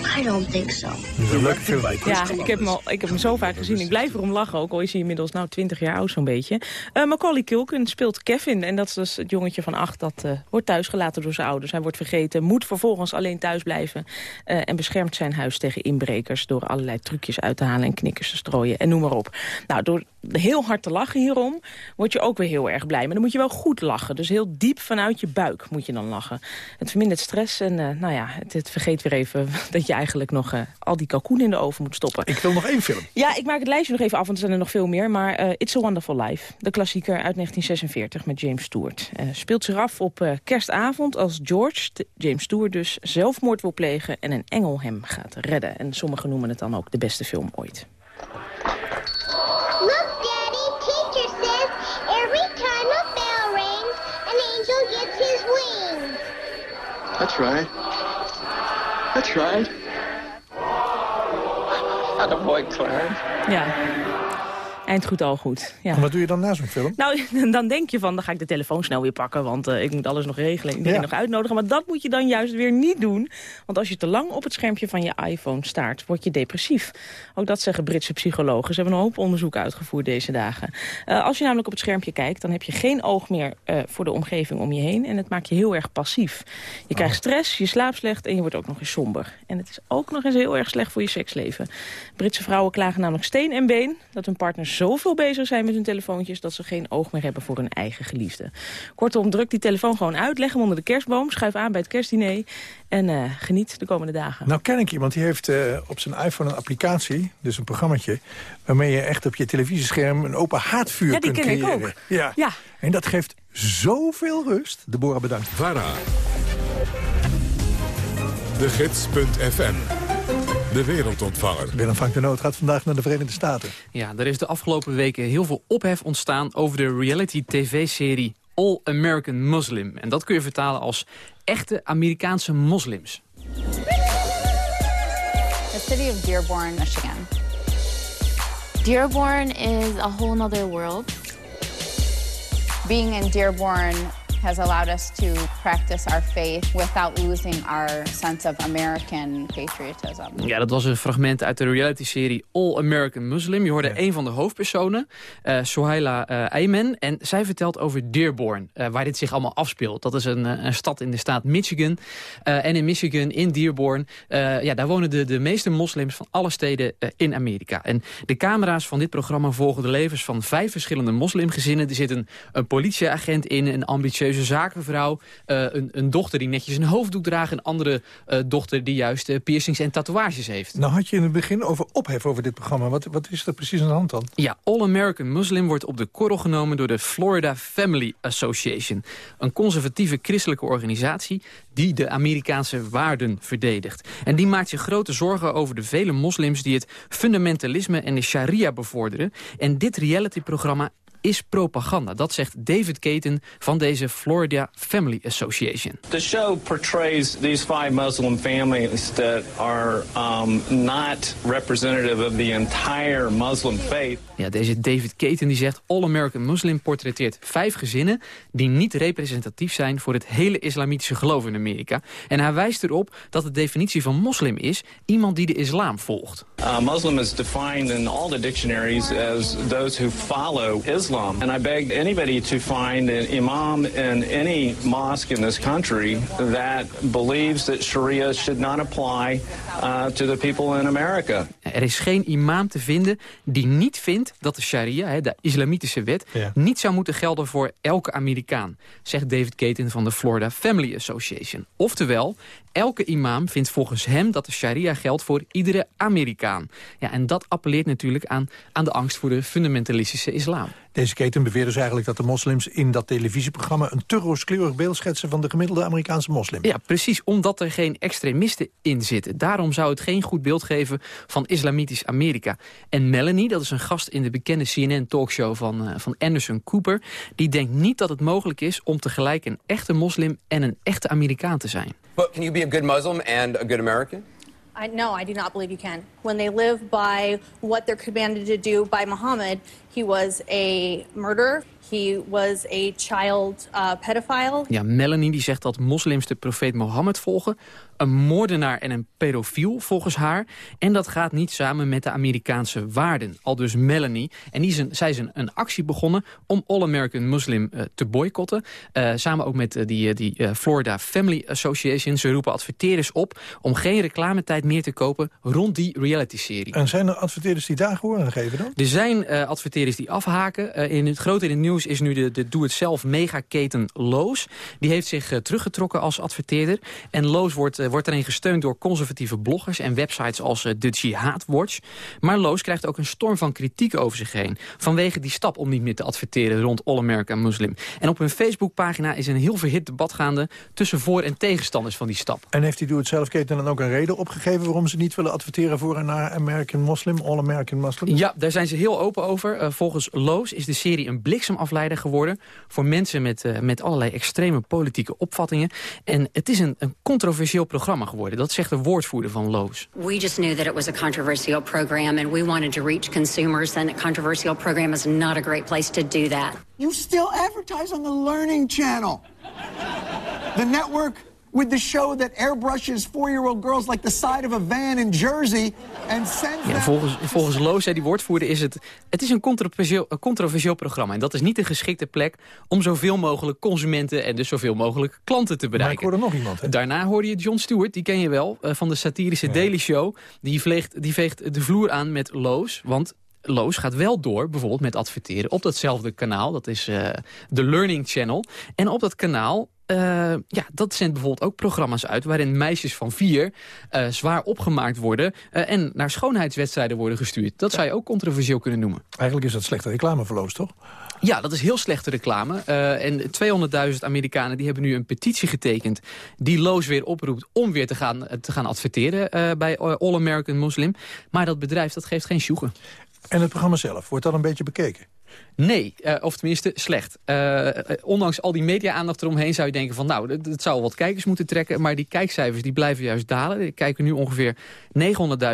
I don't think so. Een leuke film. Ja, ik heb, hem al, ik heb hem zo vaak gezien. Ik blijf erom lachen, ook al is hij inmiddels nou 20 jaar oud zo'n beetje. Uh, Macaulay Culkin speelt Kevin. En dat is dus het jongetje van acht dat uh, wordt thuisgelaten door zijn ouders. Hij wordt vergeten, moet vervolgens alleen thuis blijven. Uh, en beschermt zijn huis tegen inbrekers... door allerlei trucjes uit te halen en knikkers te strooien. En noem maar op. Nou, door heel hard te lachen hierom word je ook weer heel erg blij. Maar dan moet je wel goed lachen. Dus heel diep vanuit je buik moet je dan lachen. Het vermindert stress en nou ja, het, het vergeet weer even dat je eigenlijk nog uh, al die kalkoen in de oven moet stoppen. Ik wil nog één film. Ja, ik maak het lijstje nog even af, want er zijn er nog veel meer. Maar uh, It's a Wonderful Life, de klassieker uit 1946 met James Stewart. Uh, speelt zich af op kerstavond als George, James Stewart dus, zelfmoord wil plegen... en een engel hem gaat redden. En sommigen noemen het dan ook de beste film ooit. Look, Daddy, teacher says every time a bell rings, an angel gets his wings. That's right. That's right. Attaboy, Clarence. Ja. Eind goed, al goed. Ja. En wat doe je dan na zo'n film? Nou, dan denk je van, dan ga ik de telefoon snel weer pakken... want uh, ik moet alles nog regelen, iedereen ja. nog uitnodigen. Maar dat moet je dan juist weer niet doen. Want als je te lang op het schermpje van je iPhone staart... word je depressief. Ook dat zeggen Britse psychologen. Ze hebben een hoop onderzoek uitgevoerd deze dagen. Uh, als je namelijk op het schermpje kijkt... dan heb je geen oog meer uh, voor de omgeving om je heen... en het maakt je heel erg passief. Je krijgt stress, je slaapt slecht en je wordt ook nog eens somber. En het is ook nog eens heel erg slecht voor je seksleven. Britse vrouwen klagen namelijk steen en been... dat hun partners zoveel bezig zijn met hun telefoontjes... dat ze geen oog meer hebben voor hun eigen geliefde. Kortom, druk die telefoon gewoon uit, leg hem onder de kerstboom... schuif aan bij het kerstdiner en uh, geniet de komende dagen. Nou ken ik iemand, die heeft uh, op zijn iPhone een applicatie... dus een programmaatje, waarmee je echt op je televisiescherm... een open haatvuur ja, die kunt ken creëren. Ik ook. Ja. ja. En dat geeft zoveel rust. Deborah, bedankt. VARA. De Gids.fm. De wereldontvanger. Willem Frank de Noot gaat vandaag naar de Verenigde Staten. Ja, er is de afgelopen weken heel veel ophef ontstaan... over de reality-tv-serie All American Muslim. En dat kun je vertalen als echte Amerikaanse moslims. The city of Dearborn, Michigan. Dearborn is a whole nother world. Being in Dearborn has allowed us to practice our faith without losing our sense of American patriotism. Ja, dat was een fragment uit de reality-serie All American Muslim. Je hoorde ja. een van de hoofdpersonen, uh, Sohaila uh, Ayman. En zij vertelt over Dearborn, uh, waar dit zich allemaal afspeelt. Dat is een, een stad in de staat Michigan. en in Michigan, in Dearborn, ja, daar wonen de, de meeste moslims van alle steden in Amerika. En de camera's van dit programma volgen de levens van vijf verschillende moslimgezinnen. Er zit een, een politieagent in, een ambitieuze zakenvrouw. Uh, een, een, dochter die netjes een hoofddoek draagt. Een andere uh, dochter die juist uh, piercings en tatoeages heeft. Nou had je in het begin over ophef over dit programma. Wat, wat is er precies aan de hand dan? Ja, All American Muslim wordt op de korrel genomen door de Florida Family Association. Een conservatieve christelijke organisatie die de Amerikaanse waarden verdedigt. En die maakt zich grote zorgen over de vele moslims die het fundamentalisme en de sharia bevorderen. En dit realityprogramma is propaganda. Dat zegt David Caton van deze Florida Family Association. The show portrays these five Muslim families that are um, not representative of the entire Muslim faith. Ja, deze David Caton die zegt All American Muslim portretteert vijf gezinnen die niet representatief zijn voor het hele islamitische geloof in Amerika. En hij wijst erop dat de definitie van moslim is iemand die de islam volgt. Uh, Muslim is defined in all the dictionaries as those who follow Islam. And I beg anybody to find an imam in any mosque in this country that believes that Sharia should not apply uh, to the people in America. Er is geen imam te vinden die niet vindt dat de sharia, de islamitische wet, ja. niet zou moeten gelden voor elke Amerikaan, zegt David Caton van de Florida Family Association. Oftewel, elke imam vindt volgens hem dat de sharia geldt voor iedere Amerikaan. Ja, en dat appelleert natuurlijk aan, aan de angst voor de fundamentalistische islam. Deze keten beweert dus eigenlijk dat de moslims in dat televisieprogramma... een te rooskleurig beeld schetsen van de gemiddelde Amerikaanse moslim. Ja, precies, omdat er geen extremisten in zitten. Daarom zou het geen goed beeld geven van islamitisch Amerika. En Melanie, dat is een gast in de bekende CNN-talkshow van, uh, van Anderson Cooper... die denkt niet dat het mogelijk is om tegelijk een echte moslim en een echte Amerikaan te zijn. But can you be a good Muslim and a good American? I, no, I do not believe you can. When they live by what they're commanded to do by Muhammad, he was a murderer. He was a child uh, pedophile. Ja, Melanie die zegt dat moslims de profeet Mohammed volgen. Een moordenaar en een pedofiel volgens haar. En dat gaat niet samen met de Amerikaanse waarden. Al dus Melanie. En die zijn, zij is een, een actie begonnen om All American Muslim uh, te boycotten. Uh, samen ook met uh, die, die Florida Family Association. Ze roepen adverteerders op om geen reclametijd meer te kopen rond die reality-serie. En zijn er adverteerders die daar gehoor aan geven dan? Er zijn adverteerders die afhaken. in het grote in het nieuws is nu de, de doe-het-zelf megaketen Loos. Die heeft zich teruggetrokken als adverteerder. En Loos wordt wordt erin gesteund door conservatieve bloggers en websites als uh, de Jihad Watch. Maar Loos krijgt ook een storm van kritiek over zich heen. Vanwege die stap om niet meer te adverteren rond All America Muslim. En op hun Facebookpagina is een heel verhit debat gaande tussen voor- en tegenstanders van die stap. En heeft die doe-het-zelf-keten dan ook een reden opgegeven waarom ze niet willen adverteren voor en naar American Muslim, All American Muslim? Ja, daar zijn ze heel open over. Uh, volgens Loos is de serie een bliksemafleider geworden voor mensen met, uh, met allerlei extreme politieke opvattingen. En het is een, een controversieel programma geworden. Dat zegt de woordvoerder van Loos. We just knew that it was a controversial program and we wanted to reach consumers and a controversial program is not a great place to do that. You still advertise on the Learning Channel. The network with the show that airbrushes four-year-old girls like the side of a van in Jersey and sends ja, volgens, volgens Loos, die woordvoerder, is het, het is een controversieel, een controversieel programma. En dat is niet de geschikte plek om zoveel mogelijk consumenten en dus zoveel mogelijk klanten te bereiken. Maar ik hoorde nog iemand. Hè? Daarna hoorde je Jon Stewart, die ken je wel, van de satirische ja. Daily Show. Die, vleegt, die veegt de vloer aan met Loos, want Loos gaat wel door, bijvoorbeeld met adverteren op datzelfde kanaal. Dat is uh, de Learning Channel. En op dat kanaal uh, ja, dat zendt bijvoorbeeld ook programma's uit... waarin meisjes van vier uh, zwaar opgemaakt worden... Uh, en naar schoonheidswedstrijden worden gestuurd. Dat ja. zou je ook controversieel kunnen noemen. Eigenlijk is dat slechte reclame voor Loos, toch? Ja, dat is heel slechte reclame. en 200.000 Amerikanen die hebben nu een petitie getekend... die Loos weer oproept om weer te gaan, te gaan adverteren bij All American Muslim. Maar dat bedrijf dat geeft geen sjoegen. En het programma zelf, wordt dat een beetje bekeken? Nee, uh, of tenminste slecht. Uh, ondanks al die media-aandacht eromheen zou je denken van... nou, het zou wat kijkers moeten trekken. Maar die kijkcijfers die blijven juist dalen. Er kijken nu ongeveer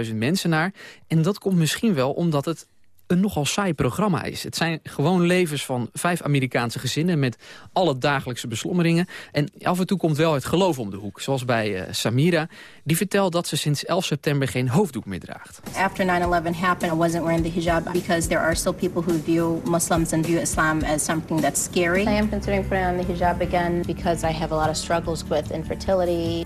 900.000 mensen naar. En dat komt misschien wel omdat het een nogal saai programma is. Het zijn gewoon levens van vijf Amerikaanse gezinnen... met alle dagelijkse beslommeringen. En af en toe komt wel het geloof om de hoek. Zoals bij uh, Samira. Die vertelt dat ze sinds 11 september geen hoofddoek meer draagt. After 9-11 happened, I wasn't wearing the hijab... because there are still people who view Muslims and view Islam as something that's scary. I am considering putting on the hijab again... because I have a lot of struggles with infertility.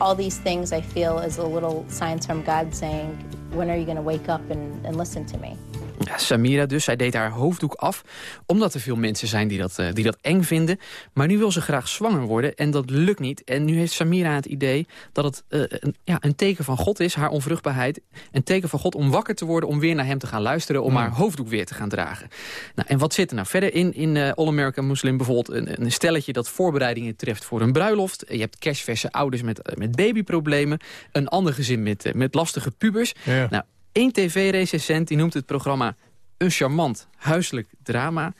All these things I feel is a little signs from God saying... when are you going to wake up and, and listen to me? Ja, Samira dus, zij deed haar hoofddoek af... omdat er veel mensen zijn die dat, uh, die dat eng vinden. Maar nu wil ze graag zwanger worden en dat lukt niet. En nu heeft Samira het idee dat het uh, een, ja, een teken van God is, haar onvruchtbaarheid. Een teken van God om wakker te worden, om weer naar hem te gaan luisteren... om mm. haar hoofddoek weer te gaan dragen. Nou, en wat zit er nou verder in, in uh, All American Muslim? Bijvoorbeeld een, een, stelletje dat voorbereidingen treft voor een bruiloft. Je hebt cashverse ouders met, met babyproblemen. Een ander gezin met, met lastige pubers. Ja. Nou, Eén tv-recensent die noemt het programma een charmant huiselijk drama.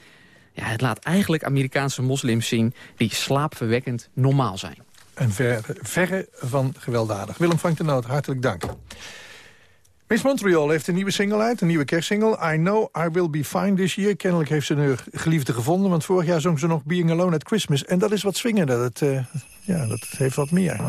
Ja, het laat eigenlijk Amerikaanse moslims zien die slaapverwekkend normaal zijn. En verre, verre van gewelddadig. Willem Frank de Noot, hartelijk dank. Miss Montreal heeft een nieuwe single uit, een nieuwe kerstsingle. I Know I Will Be Fine This Year. Kennelijk heeft ze een geliefde gevonden, want vorig jaar zong ze nog Being Alone at Christmas. En dat is wat swingender, dat, uh, ja, dat heeft wat meer.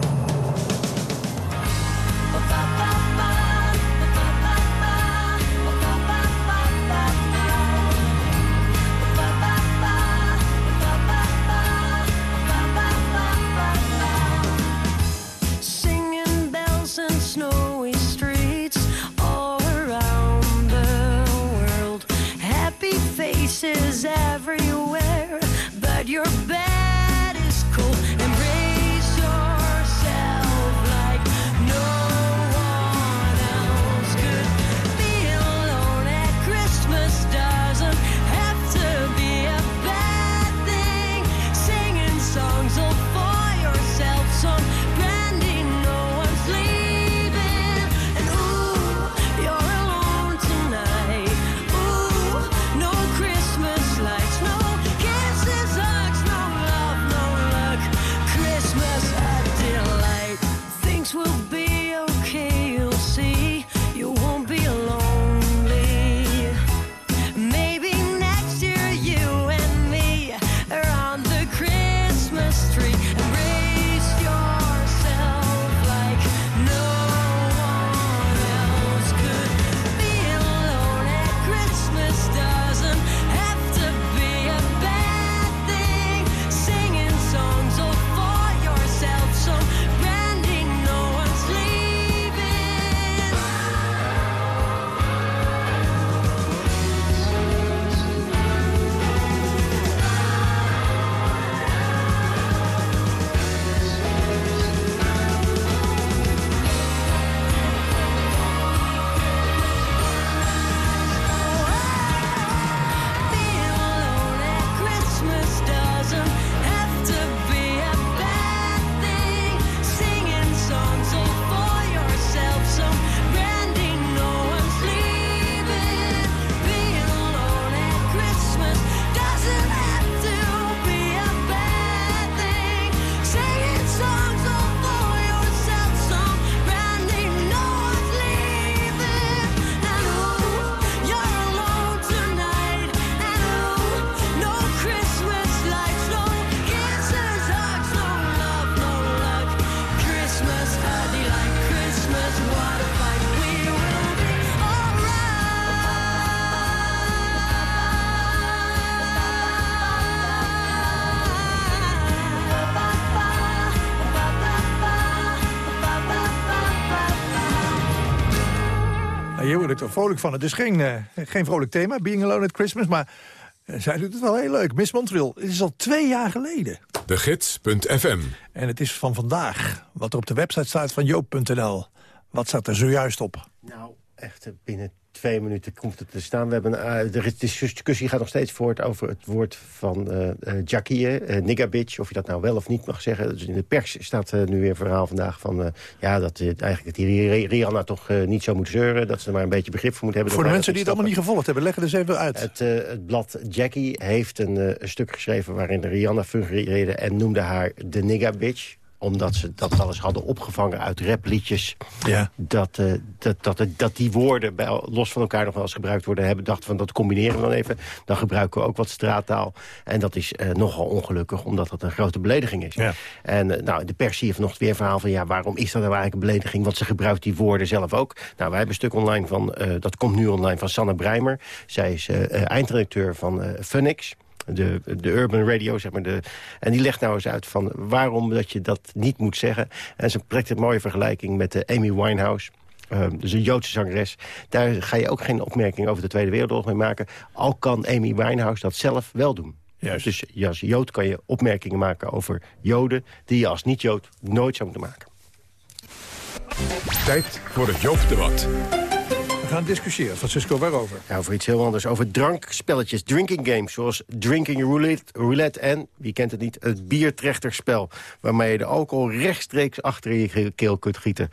Vrolijk van. Het is geen, eh, geen vrolijk thema, Being Alone at Christmas... maar eh, zij doet het wel heel leuk. Miss Montreal, het is al twee jaar geleden. De Gids.fm. En het is van vandaag. Wat er op de website staat van joop.nl. Wat staat er zojuist op? Nou, echt binnen twee minuten komt het te staan. We hebben, uh, de discussie gaat nog steeds voort over het woord van uh, uh, Jackie, uh, nigga bitch. Of je dat nou wel of niet mag zeggen. Dus in de pers staat nu weer een verhaal vandaag van... ja, dat eigenlijk dat die Rihanna toch niet zo moet zeuren. Dat ze er maar een beetje begrip voor moet hebben. Voor de mensen die het allemaal niet gevolgd hebben, leggen dus even uit. Het, het blad Jackie heeft een, een, stuk geschreven waarin Rihanna fungeerde... en noemde haar de nigga bitch omdat ze dat alles hadden opgevangen uit rapliedjes. Ja. Dat, uh, dat, dat, dat die woorden bij, los van elkaar nog wel eens gebruikt worden. Hebben dachten van dat combineren we dan even. Dan gebruiken we ook wat straattaal. En dat is uh, nogal ongelukkig, omdat dat een grote belediging is. Ja. En uh, nou, de pers hier vanochtend weer een verhaal van... ja, waarom is dat nou eigenlijk een belediging? Want ze gebruikt die woorden zelf ook. Nou, wij hebben een stuk online van... dat komt nu online van Sanne Breimer. Zij is eindredacteur van Funix de, de urban radio, zeg maar. De, en die legt nou eens uit van waarom dat je dat niet moet zeggen. En ze trekt een mooie vergelijking met de Amy Winehouse. Uh, dus een Joodse zangeres. Daar ga je ook geen opmerking over de Tweede Wereldoorlog mee maken. Al kan Amy Winehouse dat zelf wel doen. Juist. Dus ja, als Jood kan je opmerkingen maken over Joden... die je als niet-Jood nooit zou moeten maken. Tijd voor het Joop-debat gaan discussiëren. Francisco, waarover? Ja, over iets heel anders. Over drankspelletjes, drinking games. Zoals drinking roulette, roulette en, wie kent het niet, het biertrechterspel. Waarmee je de alcohol rechtstreeks achter in je keel kunt gieten.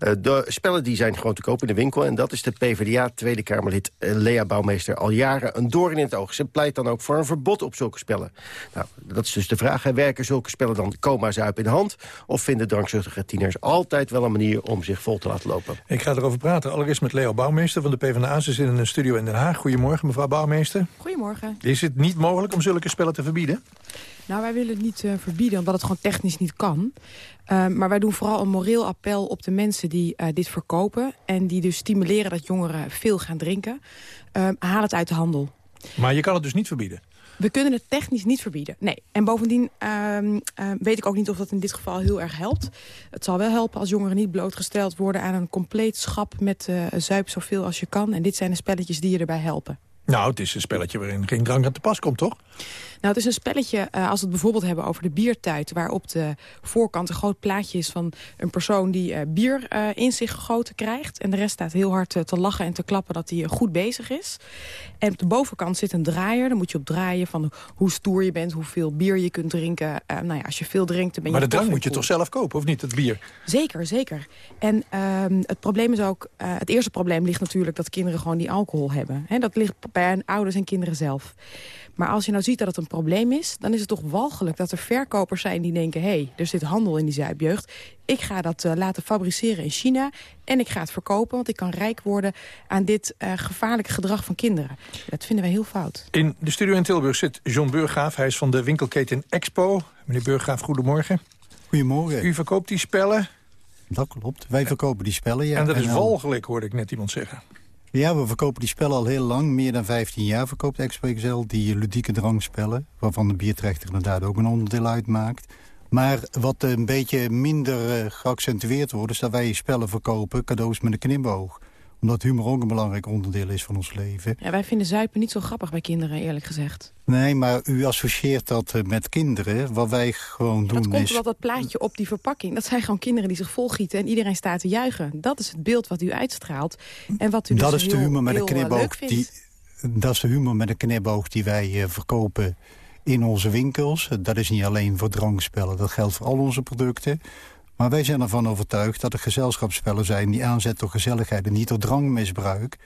Ja. Uh, de spellen die zijn gewoon te koop in de winkel. En dat is de PvdA Tweede Kamerlid uh, Lea Bouwmeester al jaren een doorn in het oog. Ze pleit dan ook voor een verbod op zulke spellen. Nou, dat is dus de vraag. Werken zulke spellen dan coma-zuip in de hand? Of vinden drankzuchtige tieners altijd wel een manier om zich vol te laten lopen? Ik ga erover praten. Allereerst met Leo Bouwmeester van de PvdA. Ze zit in een studio in Den Haag. Goedemorgen, mevrouw Bouwmeester. Goedemorgen. Is het niet mogelijk om zulke spellen te verbieden? Nou, wij willen het niet uh, verbieden, omdat het gewoon technisch niet kan. Uh, maar wij doen vooral een moreel appel op de mensen die uh, dit verkopen... en die dus stimuleren dat jongeren veel gaan drinken. haal het uit de handel. Maar je kan het dus niet verbieden? We kunnen het technisch niet verbieden, nee. En bovendien uh, uh, weet ik ook niet of dat in dit geval heel erg helpt. Het zal wel helpen als jongeren niet blootgesteld worden... aan een compleet schap met uh, zuip zoveel als je kan. En dit zijn de spelletjes die je erbij helpen. Nou, het is een spelletje waarin geen drank aan te pas komt, toch? Nou, het is een spelletje, uh, als we het bijvoorbeeld hebben over de biertuit... waar op de voorkant een groot plaatje is van een persoon die uh, bier uh, in zich gegoten krijgt. En de rest staat heel hard te lachen en te klappen dat hij goed bezig is. En op de bovenkant zit een draaier. Dan moet je op draaien van hoe stoer je bent, hoeveel bier je kunt drinken. nou ja, als je veel drinkt, dan ben je... Maar de drank moet je toch zelf kopen, of niet, het bier? Zeker, zeker. En ehm, het probleem is ook... het eerste probleem ligt natuurlijk dat kinderen gewoon die alcohol hebben. He, dat ligt bij ouders en kinderen zelf. Maar als je nou ziet dat het een probleem is... dan is het toch walgelijk dat er verkopers zijn die denken... hé, hey, er zit handel in die zuipjeugd. Ik ga dat uh, laten fabriceren in China en ik ga het verkopen... want ik kan rijk worden aan dit uh, gevaarlijke gedrag van kinderen. Dat vinden wij heel fout. In de studio in Tilburg zit John Burggraaf. Hij is van de winkelketen Expo. Meneer Burggraaf, goedemorgen. Goedemorgen. U verkoopt die spellen? Dat klopt. Wij verkopen die spellen, ja. En dat is walgelijk, hoorde ik net iemand zeggen. Ja, we verkopen die spellen al heel lang. Meer dan 15 jaar verkoopt Expo. Die ludieke drankspellen. Waarvan de biertrechter inderdaad ook een onderdeel uitmaakt. Maar wat een beetje minder uh, geaccentueerd wordt... is dat wij spellen verkopen, cadeaus met een knipoog omdat humor ook een belangrijk onderdeel is van ons leven. Ja, wij vinden zuipen niet zo grappig bij kinderen, eerlijk gezegd. Nee, maar u associeert dat uh, met kinderen. Wat wij gewoon doen dat komt is... omdat dat plaatje op die verpakking... dat zijn gewoon kinderen die zich volgieten en iedereen staat te juichen. Dat is het beeld wat u uitstraalt. En wat u dat dus is de humor met een uh, knipoog. Die, dat is de humor met een knipoog die wij uh, verkopen in onze winkels. Dat is niet alleen voor drankspellen, dat geldt voor al onze producten. Maar wij zijn ervan overtuigd dat er gezelschapsspellen zijn... die aanzet tot gezelligheid en niet tot drangmisbruik.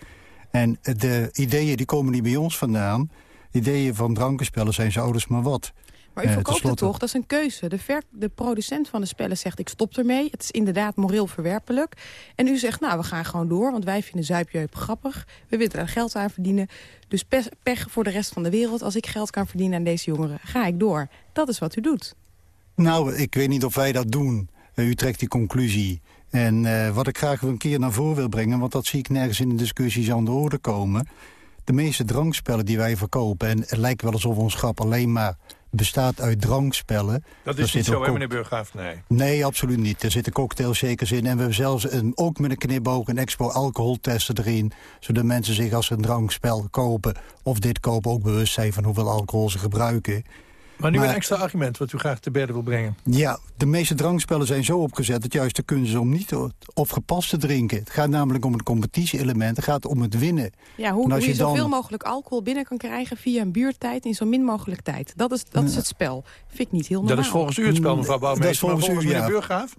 En de ideeën die komen niet bij ons vandaan. Ideeën van drankenspellen zijn zo ouders maar wat. Maar u verkoopt het toch? Dat is een keuze. De, ver, de producent van de spellen zegt ik stop ermee. Het is inderdaad moreel verwerpelijk. En u zegt nou we gaan gewoon door. Want wij vinden zuipjeuk grappig. We willen er geld aan verdienen. Dus pech voor de rest van de wereld. Als ik geld kan verdienen aan deze jongeren ga ik door. Dat is wat u doet. Nou, ik weet niet of wij dat doen. U trekt die conclusie. En uh, wat ik graag een keer naar voren wil brengen... want dat zie ik nergens in de discussies aan de orde komen... de meeste drankspellen die wij verkopen... en het lijkt wel alsof ons grap alleen maar bestaat uit drankspellen. Dat is niet zo, hè, meneer Burggraaf? Nee. Nee, absoluut niet. Er zitten cocktailshakers in. En we hebben zelfs een, ook met een knipoog een expo alcoholtesten erin. Zodat mensen zich als ze een drankspel kopen of dit kopen ook bewust zijn van hoeveel alcohol ze gebruiken. Maar nu Maar- een extra argument wat u graag te berden wil brengen. Ja, de meeste drankspellen zijn zo opgezet dat juist de kunst is om niet of gepast te drinken. Het gaat namelijk om het competitie-element. Het gaat om het winnen. Ja, hoe, En hoe als je, dan- zoveel mogelijk alcohol binnen kan krijgen via een buurtijd in zo min mogelijk tijd. Dat is, dat is het spel. Vind ik niet heel normaal. Dat is volgens u het spel, mevrouw Dat is Bouwmeester. Volgens volgens u, meneer ja. Burggraaf?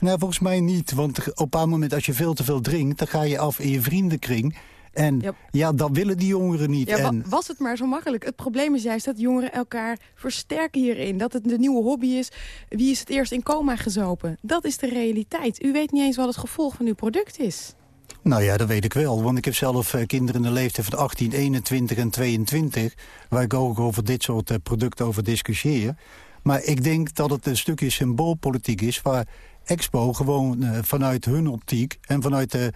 Nou, volgens mij niet. Want op een bepaald moment als je veel te veel drinkt... dan ga je af in je vriendenkring. En Ja. ja, dat willen die jongeren niet. Ja, en, was het maar zo makkelijk. Het probleem is juist dat jongeren elkaar versterken hierin. Dat het de nieuwe hobby is. Wie is het eerst in coma gezopen? Dat is de realiteit. U weet niet eens wat het gevolg van uw product is. Nou ja, dat weet ik wel. Want ik heb zelf eh, kinderen in de leeftijd van 18, 21 en 22... waar ik ook over dit soort eh, producten over discussieer. Maar ik denk dat het een stukje symboolpolitiek is... waar Expo gewoon eh, vanuit hun optiek en vanuit eh,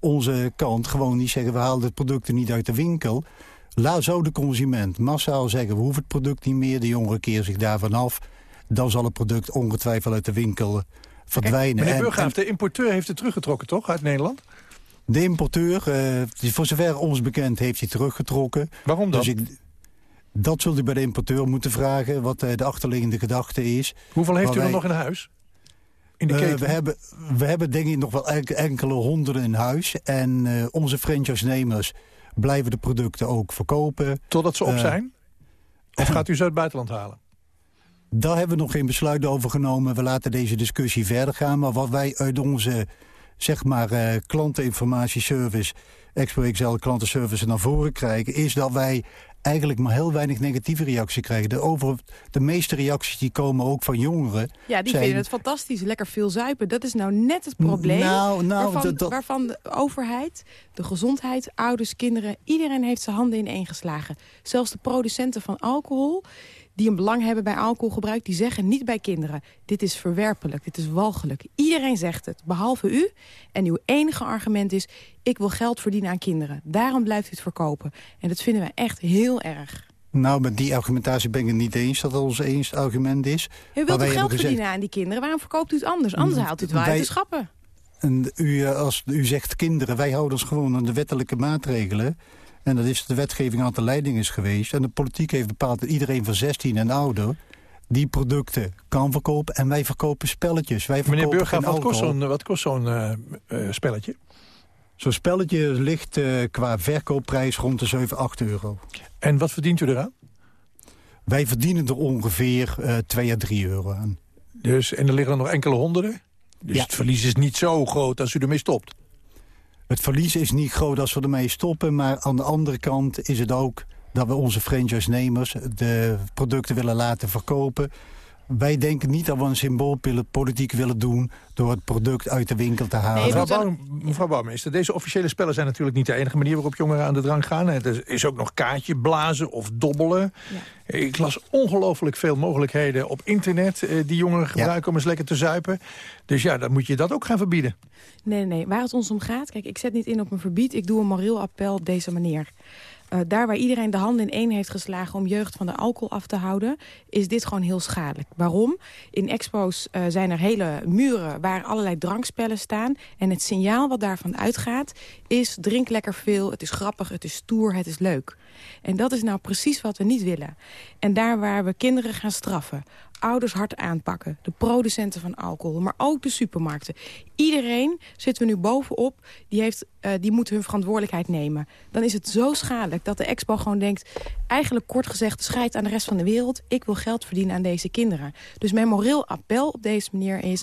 onze kant... gewoon niet zeggen, we halen de producten niet uit de winkel... Laat zou de consument massaal zeggen, we hoeven het product niet meer... de jongeren keren zich daarvan af... dan zal het product ongetwijfeld uit de winkel eh, verdwijnen. Meneer de importeur heeft het teruggetrokken, toch, uit Nederland? de importeur, die voor zover ons bekend, heeft hij teruggetrokken. Waarom dan? Dus ik, dat zult u bij de importeur moeten vragen, wat eh, de achterliggende gedachte is. Hoeveel heeft u er wij- nog in huis? In de we, hebben, we hebben denk ik nog wel en- enkele honderden in huis. En eh, onze franchise-nemers blijven de producten ook verkopen. Totdat ze op Eh, zijn? Of gaat u ze uit het buitenland halen? Daar hebben we nog geen besluit over genomen. We laten deze discussie verder gaan. Maar wat wij uit onze zeg maar, eh, klanteninformatieservice, Expo XL klantenservice naar voren krijgen... is dat wij eigenlijk maar heel weinig negatieve reactie krijgen. De, over, de meeste reacties die komen ook van jongeren. Ja, die zijn- vinden het fantastisch. Lekker veel zuipen. Dat is nou net het probleem. Nou, nou, waarvan, dat- dat- waarvan de overheid, de gezondheid, ouders, kinderen... iedereen heeft zijn handen ineen geslagen. Zelfs de producenten van alcohol die een belang hebben bij alcoholgebruik... die zeggen niet bij kinderen, dit is verwerpelijk, dit is walgelijk. Iedereen zegt het, behalve u. En uw enige argument is, ik wil geld verdienen aan kinderen. Daarom blijft u het verkopen. En dat vinden wij echt heel erg. Nou, met die argumentatie ben ik het niet eens dat dat ons eens argument is. U wilt geld gezegd- verdienen aan die kinderen? Waarom verkoopt u het anders? Anders haalt u het wel uit Wij- de schappen. En u, eh, als u zegt kinderen, wij houden ons gewoon aan de wettelijke maatregelen. En dat is de wetgeving aan de leiding is geweest. En de politiek heeft bepaald dat iedereen van 16 en ouder die producten kan verkopen. En wij verkopen spelletjes. Wij Meneer verkopen geen wat kost zo'n wat kost zo'n eh, eh, spelletje? Zo'n spelletje ligt eh, qua verkoopprijs rond de 7, 8 euro. En wat verdient u eraan? Wij verdienen er ongeveer eh 2 à 3 euro aan. Dus, en er liggen er nog enkele honderden? Dus Ja. het verlies is niet zo groot als u ermee stopt. Het verlies is niet groot als we ermee stoppen. Maar aan de andere kant is het ook dat we onze franchise-nemers de producten willen laten verkopen. Wij denken niet dat we een symboolpolitiek willen doen... door het product uit de winkel te halen. mevrouw, Bouw, mevrouw Bouwmeester, deze officiële spellen zijn natuurlijk niet de enige manier waarop jongeren aan de drank gaan. Er is ook nog kaartje blazen of dobbelen. Ik las ongelooflijk veel mogelijkheden op internet eh, die jongeren gebruiken om eens lekker te zuipen. Dus ja, dan moet je dat ook gaan verbieden. Nee, nee, waar het ons om gaat... Kijk, ik zet niet in op een verbied. Ik doe een moreel appel op deze manier. Eh, daar waar iedereen de handen in één heeft geslagen... om jeugd van de alcohol af te houden... is dit gewoon heel schadelijk. Waarom? In expo's eh, zijn er hele muren waar allerlei drankspellen staan. En het signaal wat daarvan uitgaat is... drink lekker veel, het is grappig, het is stoer, het is leuk. En dat is nou precies wat we niet willen. En daar waar we kinderen gaan straffen ouders hard aanpakken. De producenten van alcohol, maar ook de supermarkten. Iedereen zitten we nu bovenop, die, heeft, eh, die moet hun verantwoordelijkheid nemen. Dan is het zo schadelijk dat de expo gewoon denkt... eigenlijk kort gezegd, scheid aan de rest van de wereld. Ik wil geld verdienen aan deze kinderen. Dus mijn moreel appel op deze manier is...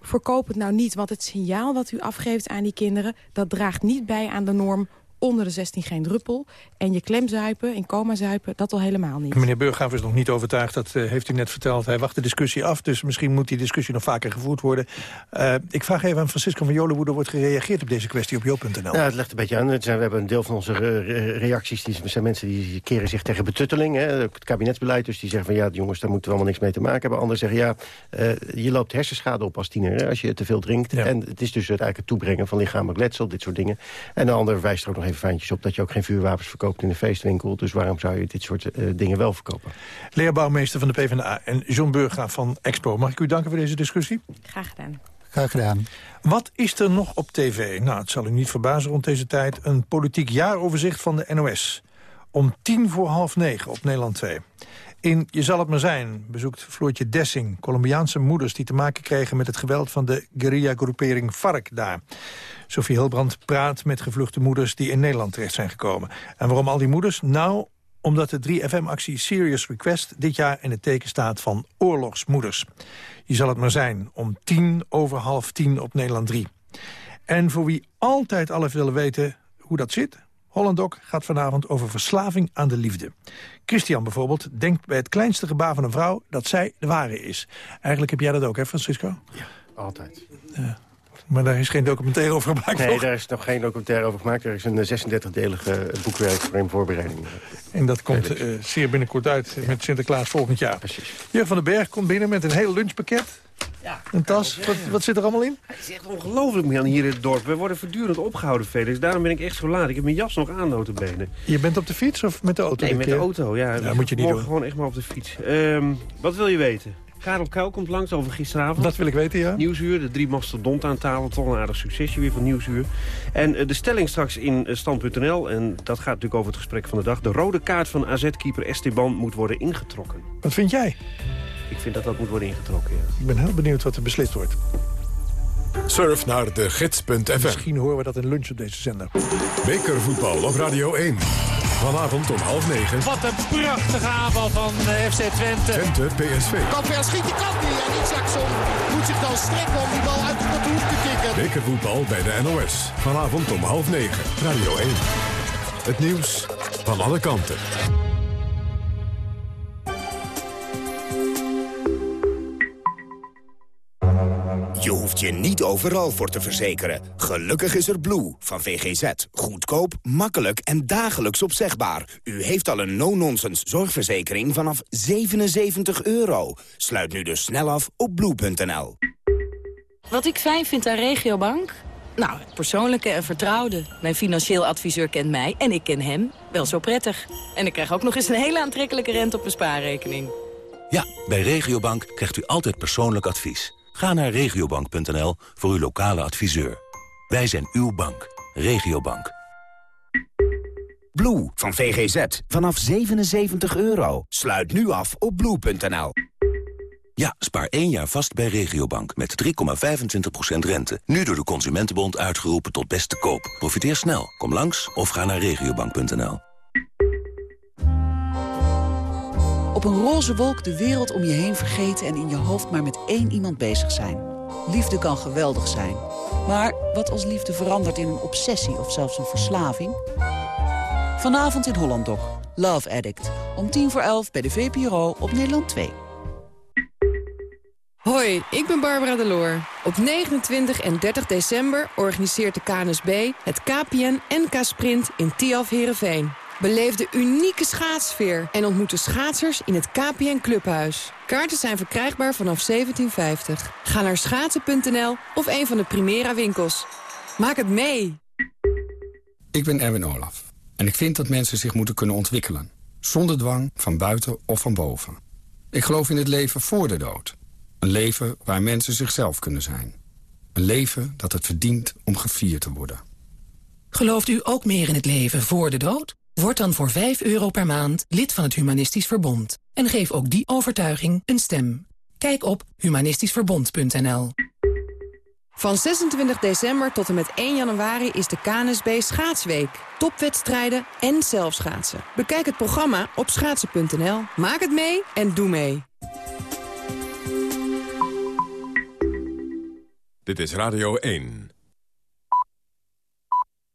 verkoop het nou niet, want het signaal wat u afgeeft aan die kinderen... dat draagt niet bij aan de norm onder de 16 geen druppel. En je klemzuipen, in coma zuipen, dat al helemaal niet. Meneer Burggraaf is nog niet overtuigd, dat eh, heeft u net verteld. Hij wacht de discussie af, dus misschien moet die discussie nog vaker gevoerd worden. Eh, ik vraag even aan Francisco van Jolen hoe er wordt gereageerd op deze kwestie op jo.nl. Ja, het legt een beetje aan. Het zijn, we hebben een deel van onze re- re- reacties. Die zijn mensen die keren zich tegen betutteling. Hè, het kabinetsbeleid. Dus die zeggen van ja, jongens, daar moeten we allemaal niks mee te maken hebben. Anderen zeggen ja, eh, je loopt hersenschade op als tiener hè, als je te veel drinkt. En het is dus uiteindelijk het toebrengen van lichamelijk letsel, dit soort dingen. En de ander wijst er ook nog even fijntjes op dat je ook geen vuurwapens verkoopt in de feestwinkel. Dus waarom zou je dit soort eh, dingen wel verkopen? Leerbouwmeester van de PvdA en John Burga van Expo. Mag ik u danken voor deze discussie? Graag gedaan. Graag gedaan. Wat is er nog op tv? Nou, het zal u niet verbazen rond deze tijd. Een politiek jaaroverzicht van de NOS. Om tien voor half negen op Nederland 2. In Je zal het maar zijn bezoekt Floortje Dessing... Colombiaanse moeders die te maken kregen met het geweld... van de guerrilla-groepering FARC daar. Sophie Hilbrand praat met gevluchte moeders... die in Nederland terecht zijn gekomen. En waarom al die moeders? Nou, omdat de 3FM-actie Serious Request... dit jaar in het teken staat van oorlogsmoeders. Je zal het maar zijn, om tien over half tien op Nederland 3. En voor wie altijd alles willen weten hoe dat zit... Hollandok gaat vanavond over verslaving aan de liefde. Christian bijvoorbeeld denkt bij het kleinste gebaar van een vrouw... dat zij de ware is. Eigenlijk heb jij dat ook, hè, Francisco? Ja, altijd. Ja. Maar daar is geen documentaire over gemaakt, Nee, toch? daar is nog geen documentaire over gemaakt. Er is een 36-delige boekwerk voor in voorbereiding. En dat komt eh, zeer binnenkort uit met Sinterklaas volgend jaar. Precies. Jurgen van den Berg komt binnen met een heel lunchpakket. Ja, Een tas. Wat, wat zit er allemaal in? Het is echt ongelooflijk man hier in het dorp. We worden voortdurend opgehouden, Felix. Daarom ben ik echt zo laat. Ik heb mijn jas nog aan, notabene. Je bent op de fiets of met de auto? Nee, met de auto, ja. Ja, moet je niet Morgen doen. gewoon echt maar op de fiets. Ehm, wat wil je weten? Karel Kuil komt langs over gisteravond. Dat wil ik weten, ja. Nieuwsuur, de drie mastodonten aan tafel. Toch een aardig succesje weer van Nieuwsuur. En eh, de stelling straks in eh, stand.nl. En dat gaat natuurlijk over het gesprek van de dag. De rode kaart van AZ-keeper Esteban moet worden ingetrokken. Wat vind jij? Ik vind dat dat moet worden ingetrokken, ja. Ik ben heel benieuwd wat er beslist wordt. Surf naar de gids.fm. Misschien horen we dat in lunch op deze zender. Bekervoetbal op Radio 1. Vanavond om half negen. Wat een prachtige aanval van eh, FC Twente. Twente PSV. Kan ver schiet, die kan niet. En Isaacson moet zich dan strekken om die bal uit de korte hoek te kicken. Bekervoetbal bij de NOS. Vanavond om half negen. Radio 1. Het nieuws van alle kanten. Je hoeft je niet overal voor te verzekeren. Gelukkig is er Blue van VGZ. Goedkoop, makkelijk en dagelijks opzegbaar. U heeft al een no-nonsense zorgverzekering vanaf 77 euro. Sluit nu dus snel af op blue.nl. Wat ik fijn vind aan Regiobank? Nou, het persoonlijke en vertrouwde. Mijn financieel adviseur kent mij en ik ken hem wel zo prettig. En ik krijg ook nog eens een hele aantrekkelijke rente op mijn spaarrekening. Ja, bij Regiobank krijgt u altijd persoonlijk advies. Ga naar regiobank.nl voor uw lokale adviseur. Wij zijn uw bank. Regiobank. Blue van VGZ vanaf 77 euro. Sluit nu af op blue.nl. Ja, spaar één jaar vast bij Regiobank met 3,25% rente. Nu door de Consumentenbond uitgeroepen tot beste koop. Profiteer snel. Kom langs of ga naar regiobank.nl. Op een roze wolk de wereld om je heen vergeten... en in je hoofd maar met één iemand bezig zijn. Liefde kan geweldig zijn. Maar wat als liefde verandert in een obsessie of zelfs een verslaving? Vanavond in Hollandok. Love Addict. Om tien voor elf bij de VPRO op Nederland 2. Hoi, ik ben Barbara Deloor. Op 29 en 30 december organiseert de KNSB het KPN NK Sprint in Tiaf Herenveen. Beleef de unieke schaatsfeer en ontmoet de schaatsers in het KPN Clubhuis. Kaarten zijn verkrijgbaar vanaf 1750. Ga naar schaatsen.nl of een van de Primera winkels. Maak het mee! Ik ben Erwin Olaf. En ik vind dat mensen zich moeten kunnen ontwikkelen. Zonder dwang, van buiten of van boven. Ik geloof in het leven voor de dood. Een leven waar mensen zichzelf kunnen zijn. Een leven dat het verdient om gevierd te worden. Gelooft u ook meer in het leven voor de dood? Word dan voor 5 euro per maand lid van het Humanistisch Verbond. En geef ook die overtuiging een stem. Kijk op humanistischverbond.nl Van 26 december tot en met 1 januari is de KNSB Schaatsweek. Topwedstrijden en zelfschaatsen. Bekijk het programma op schaatsen.nl. Maak het mee en doe mee. Dit is Radio 1.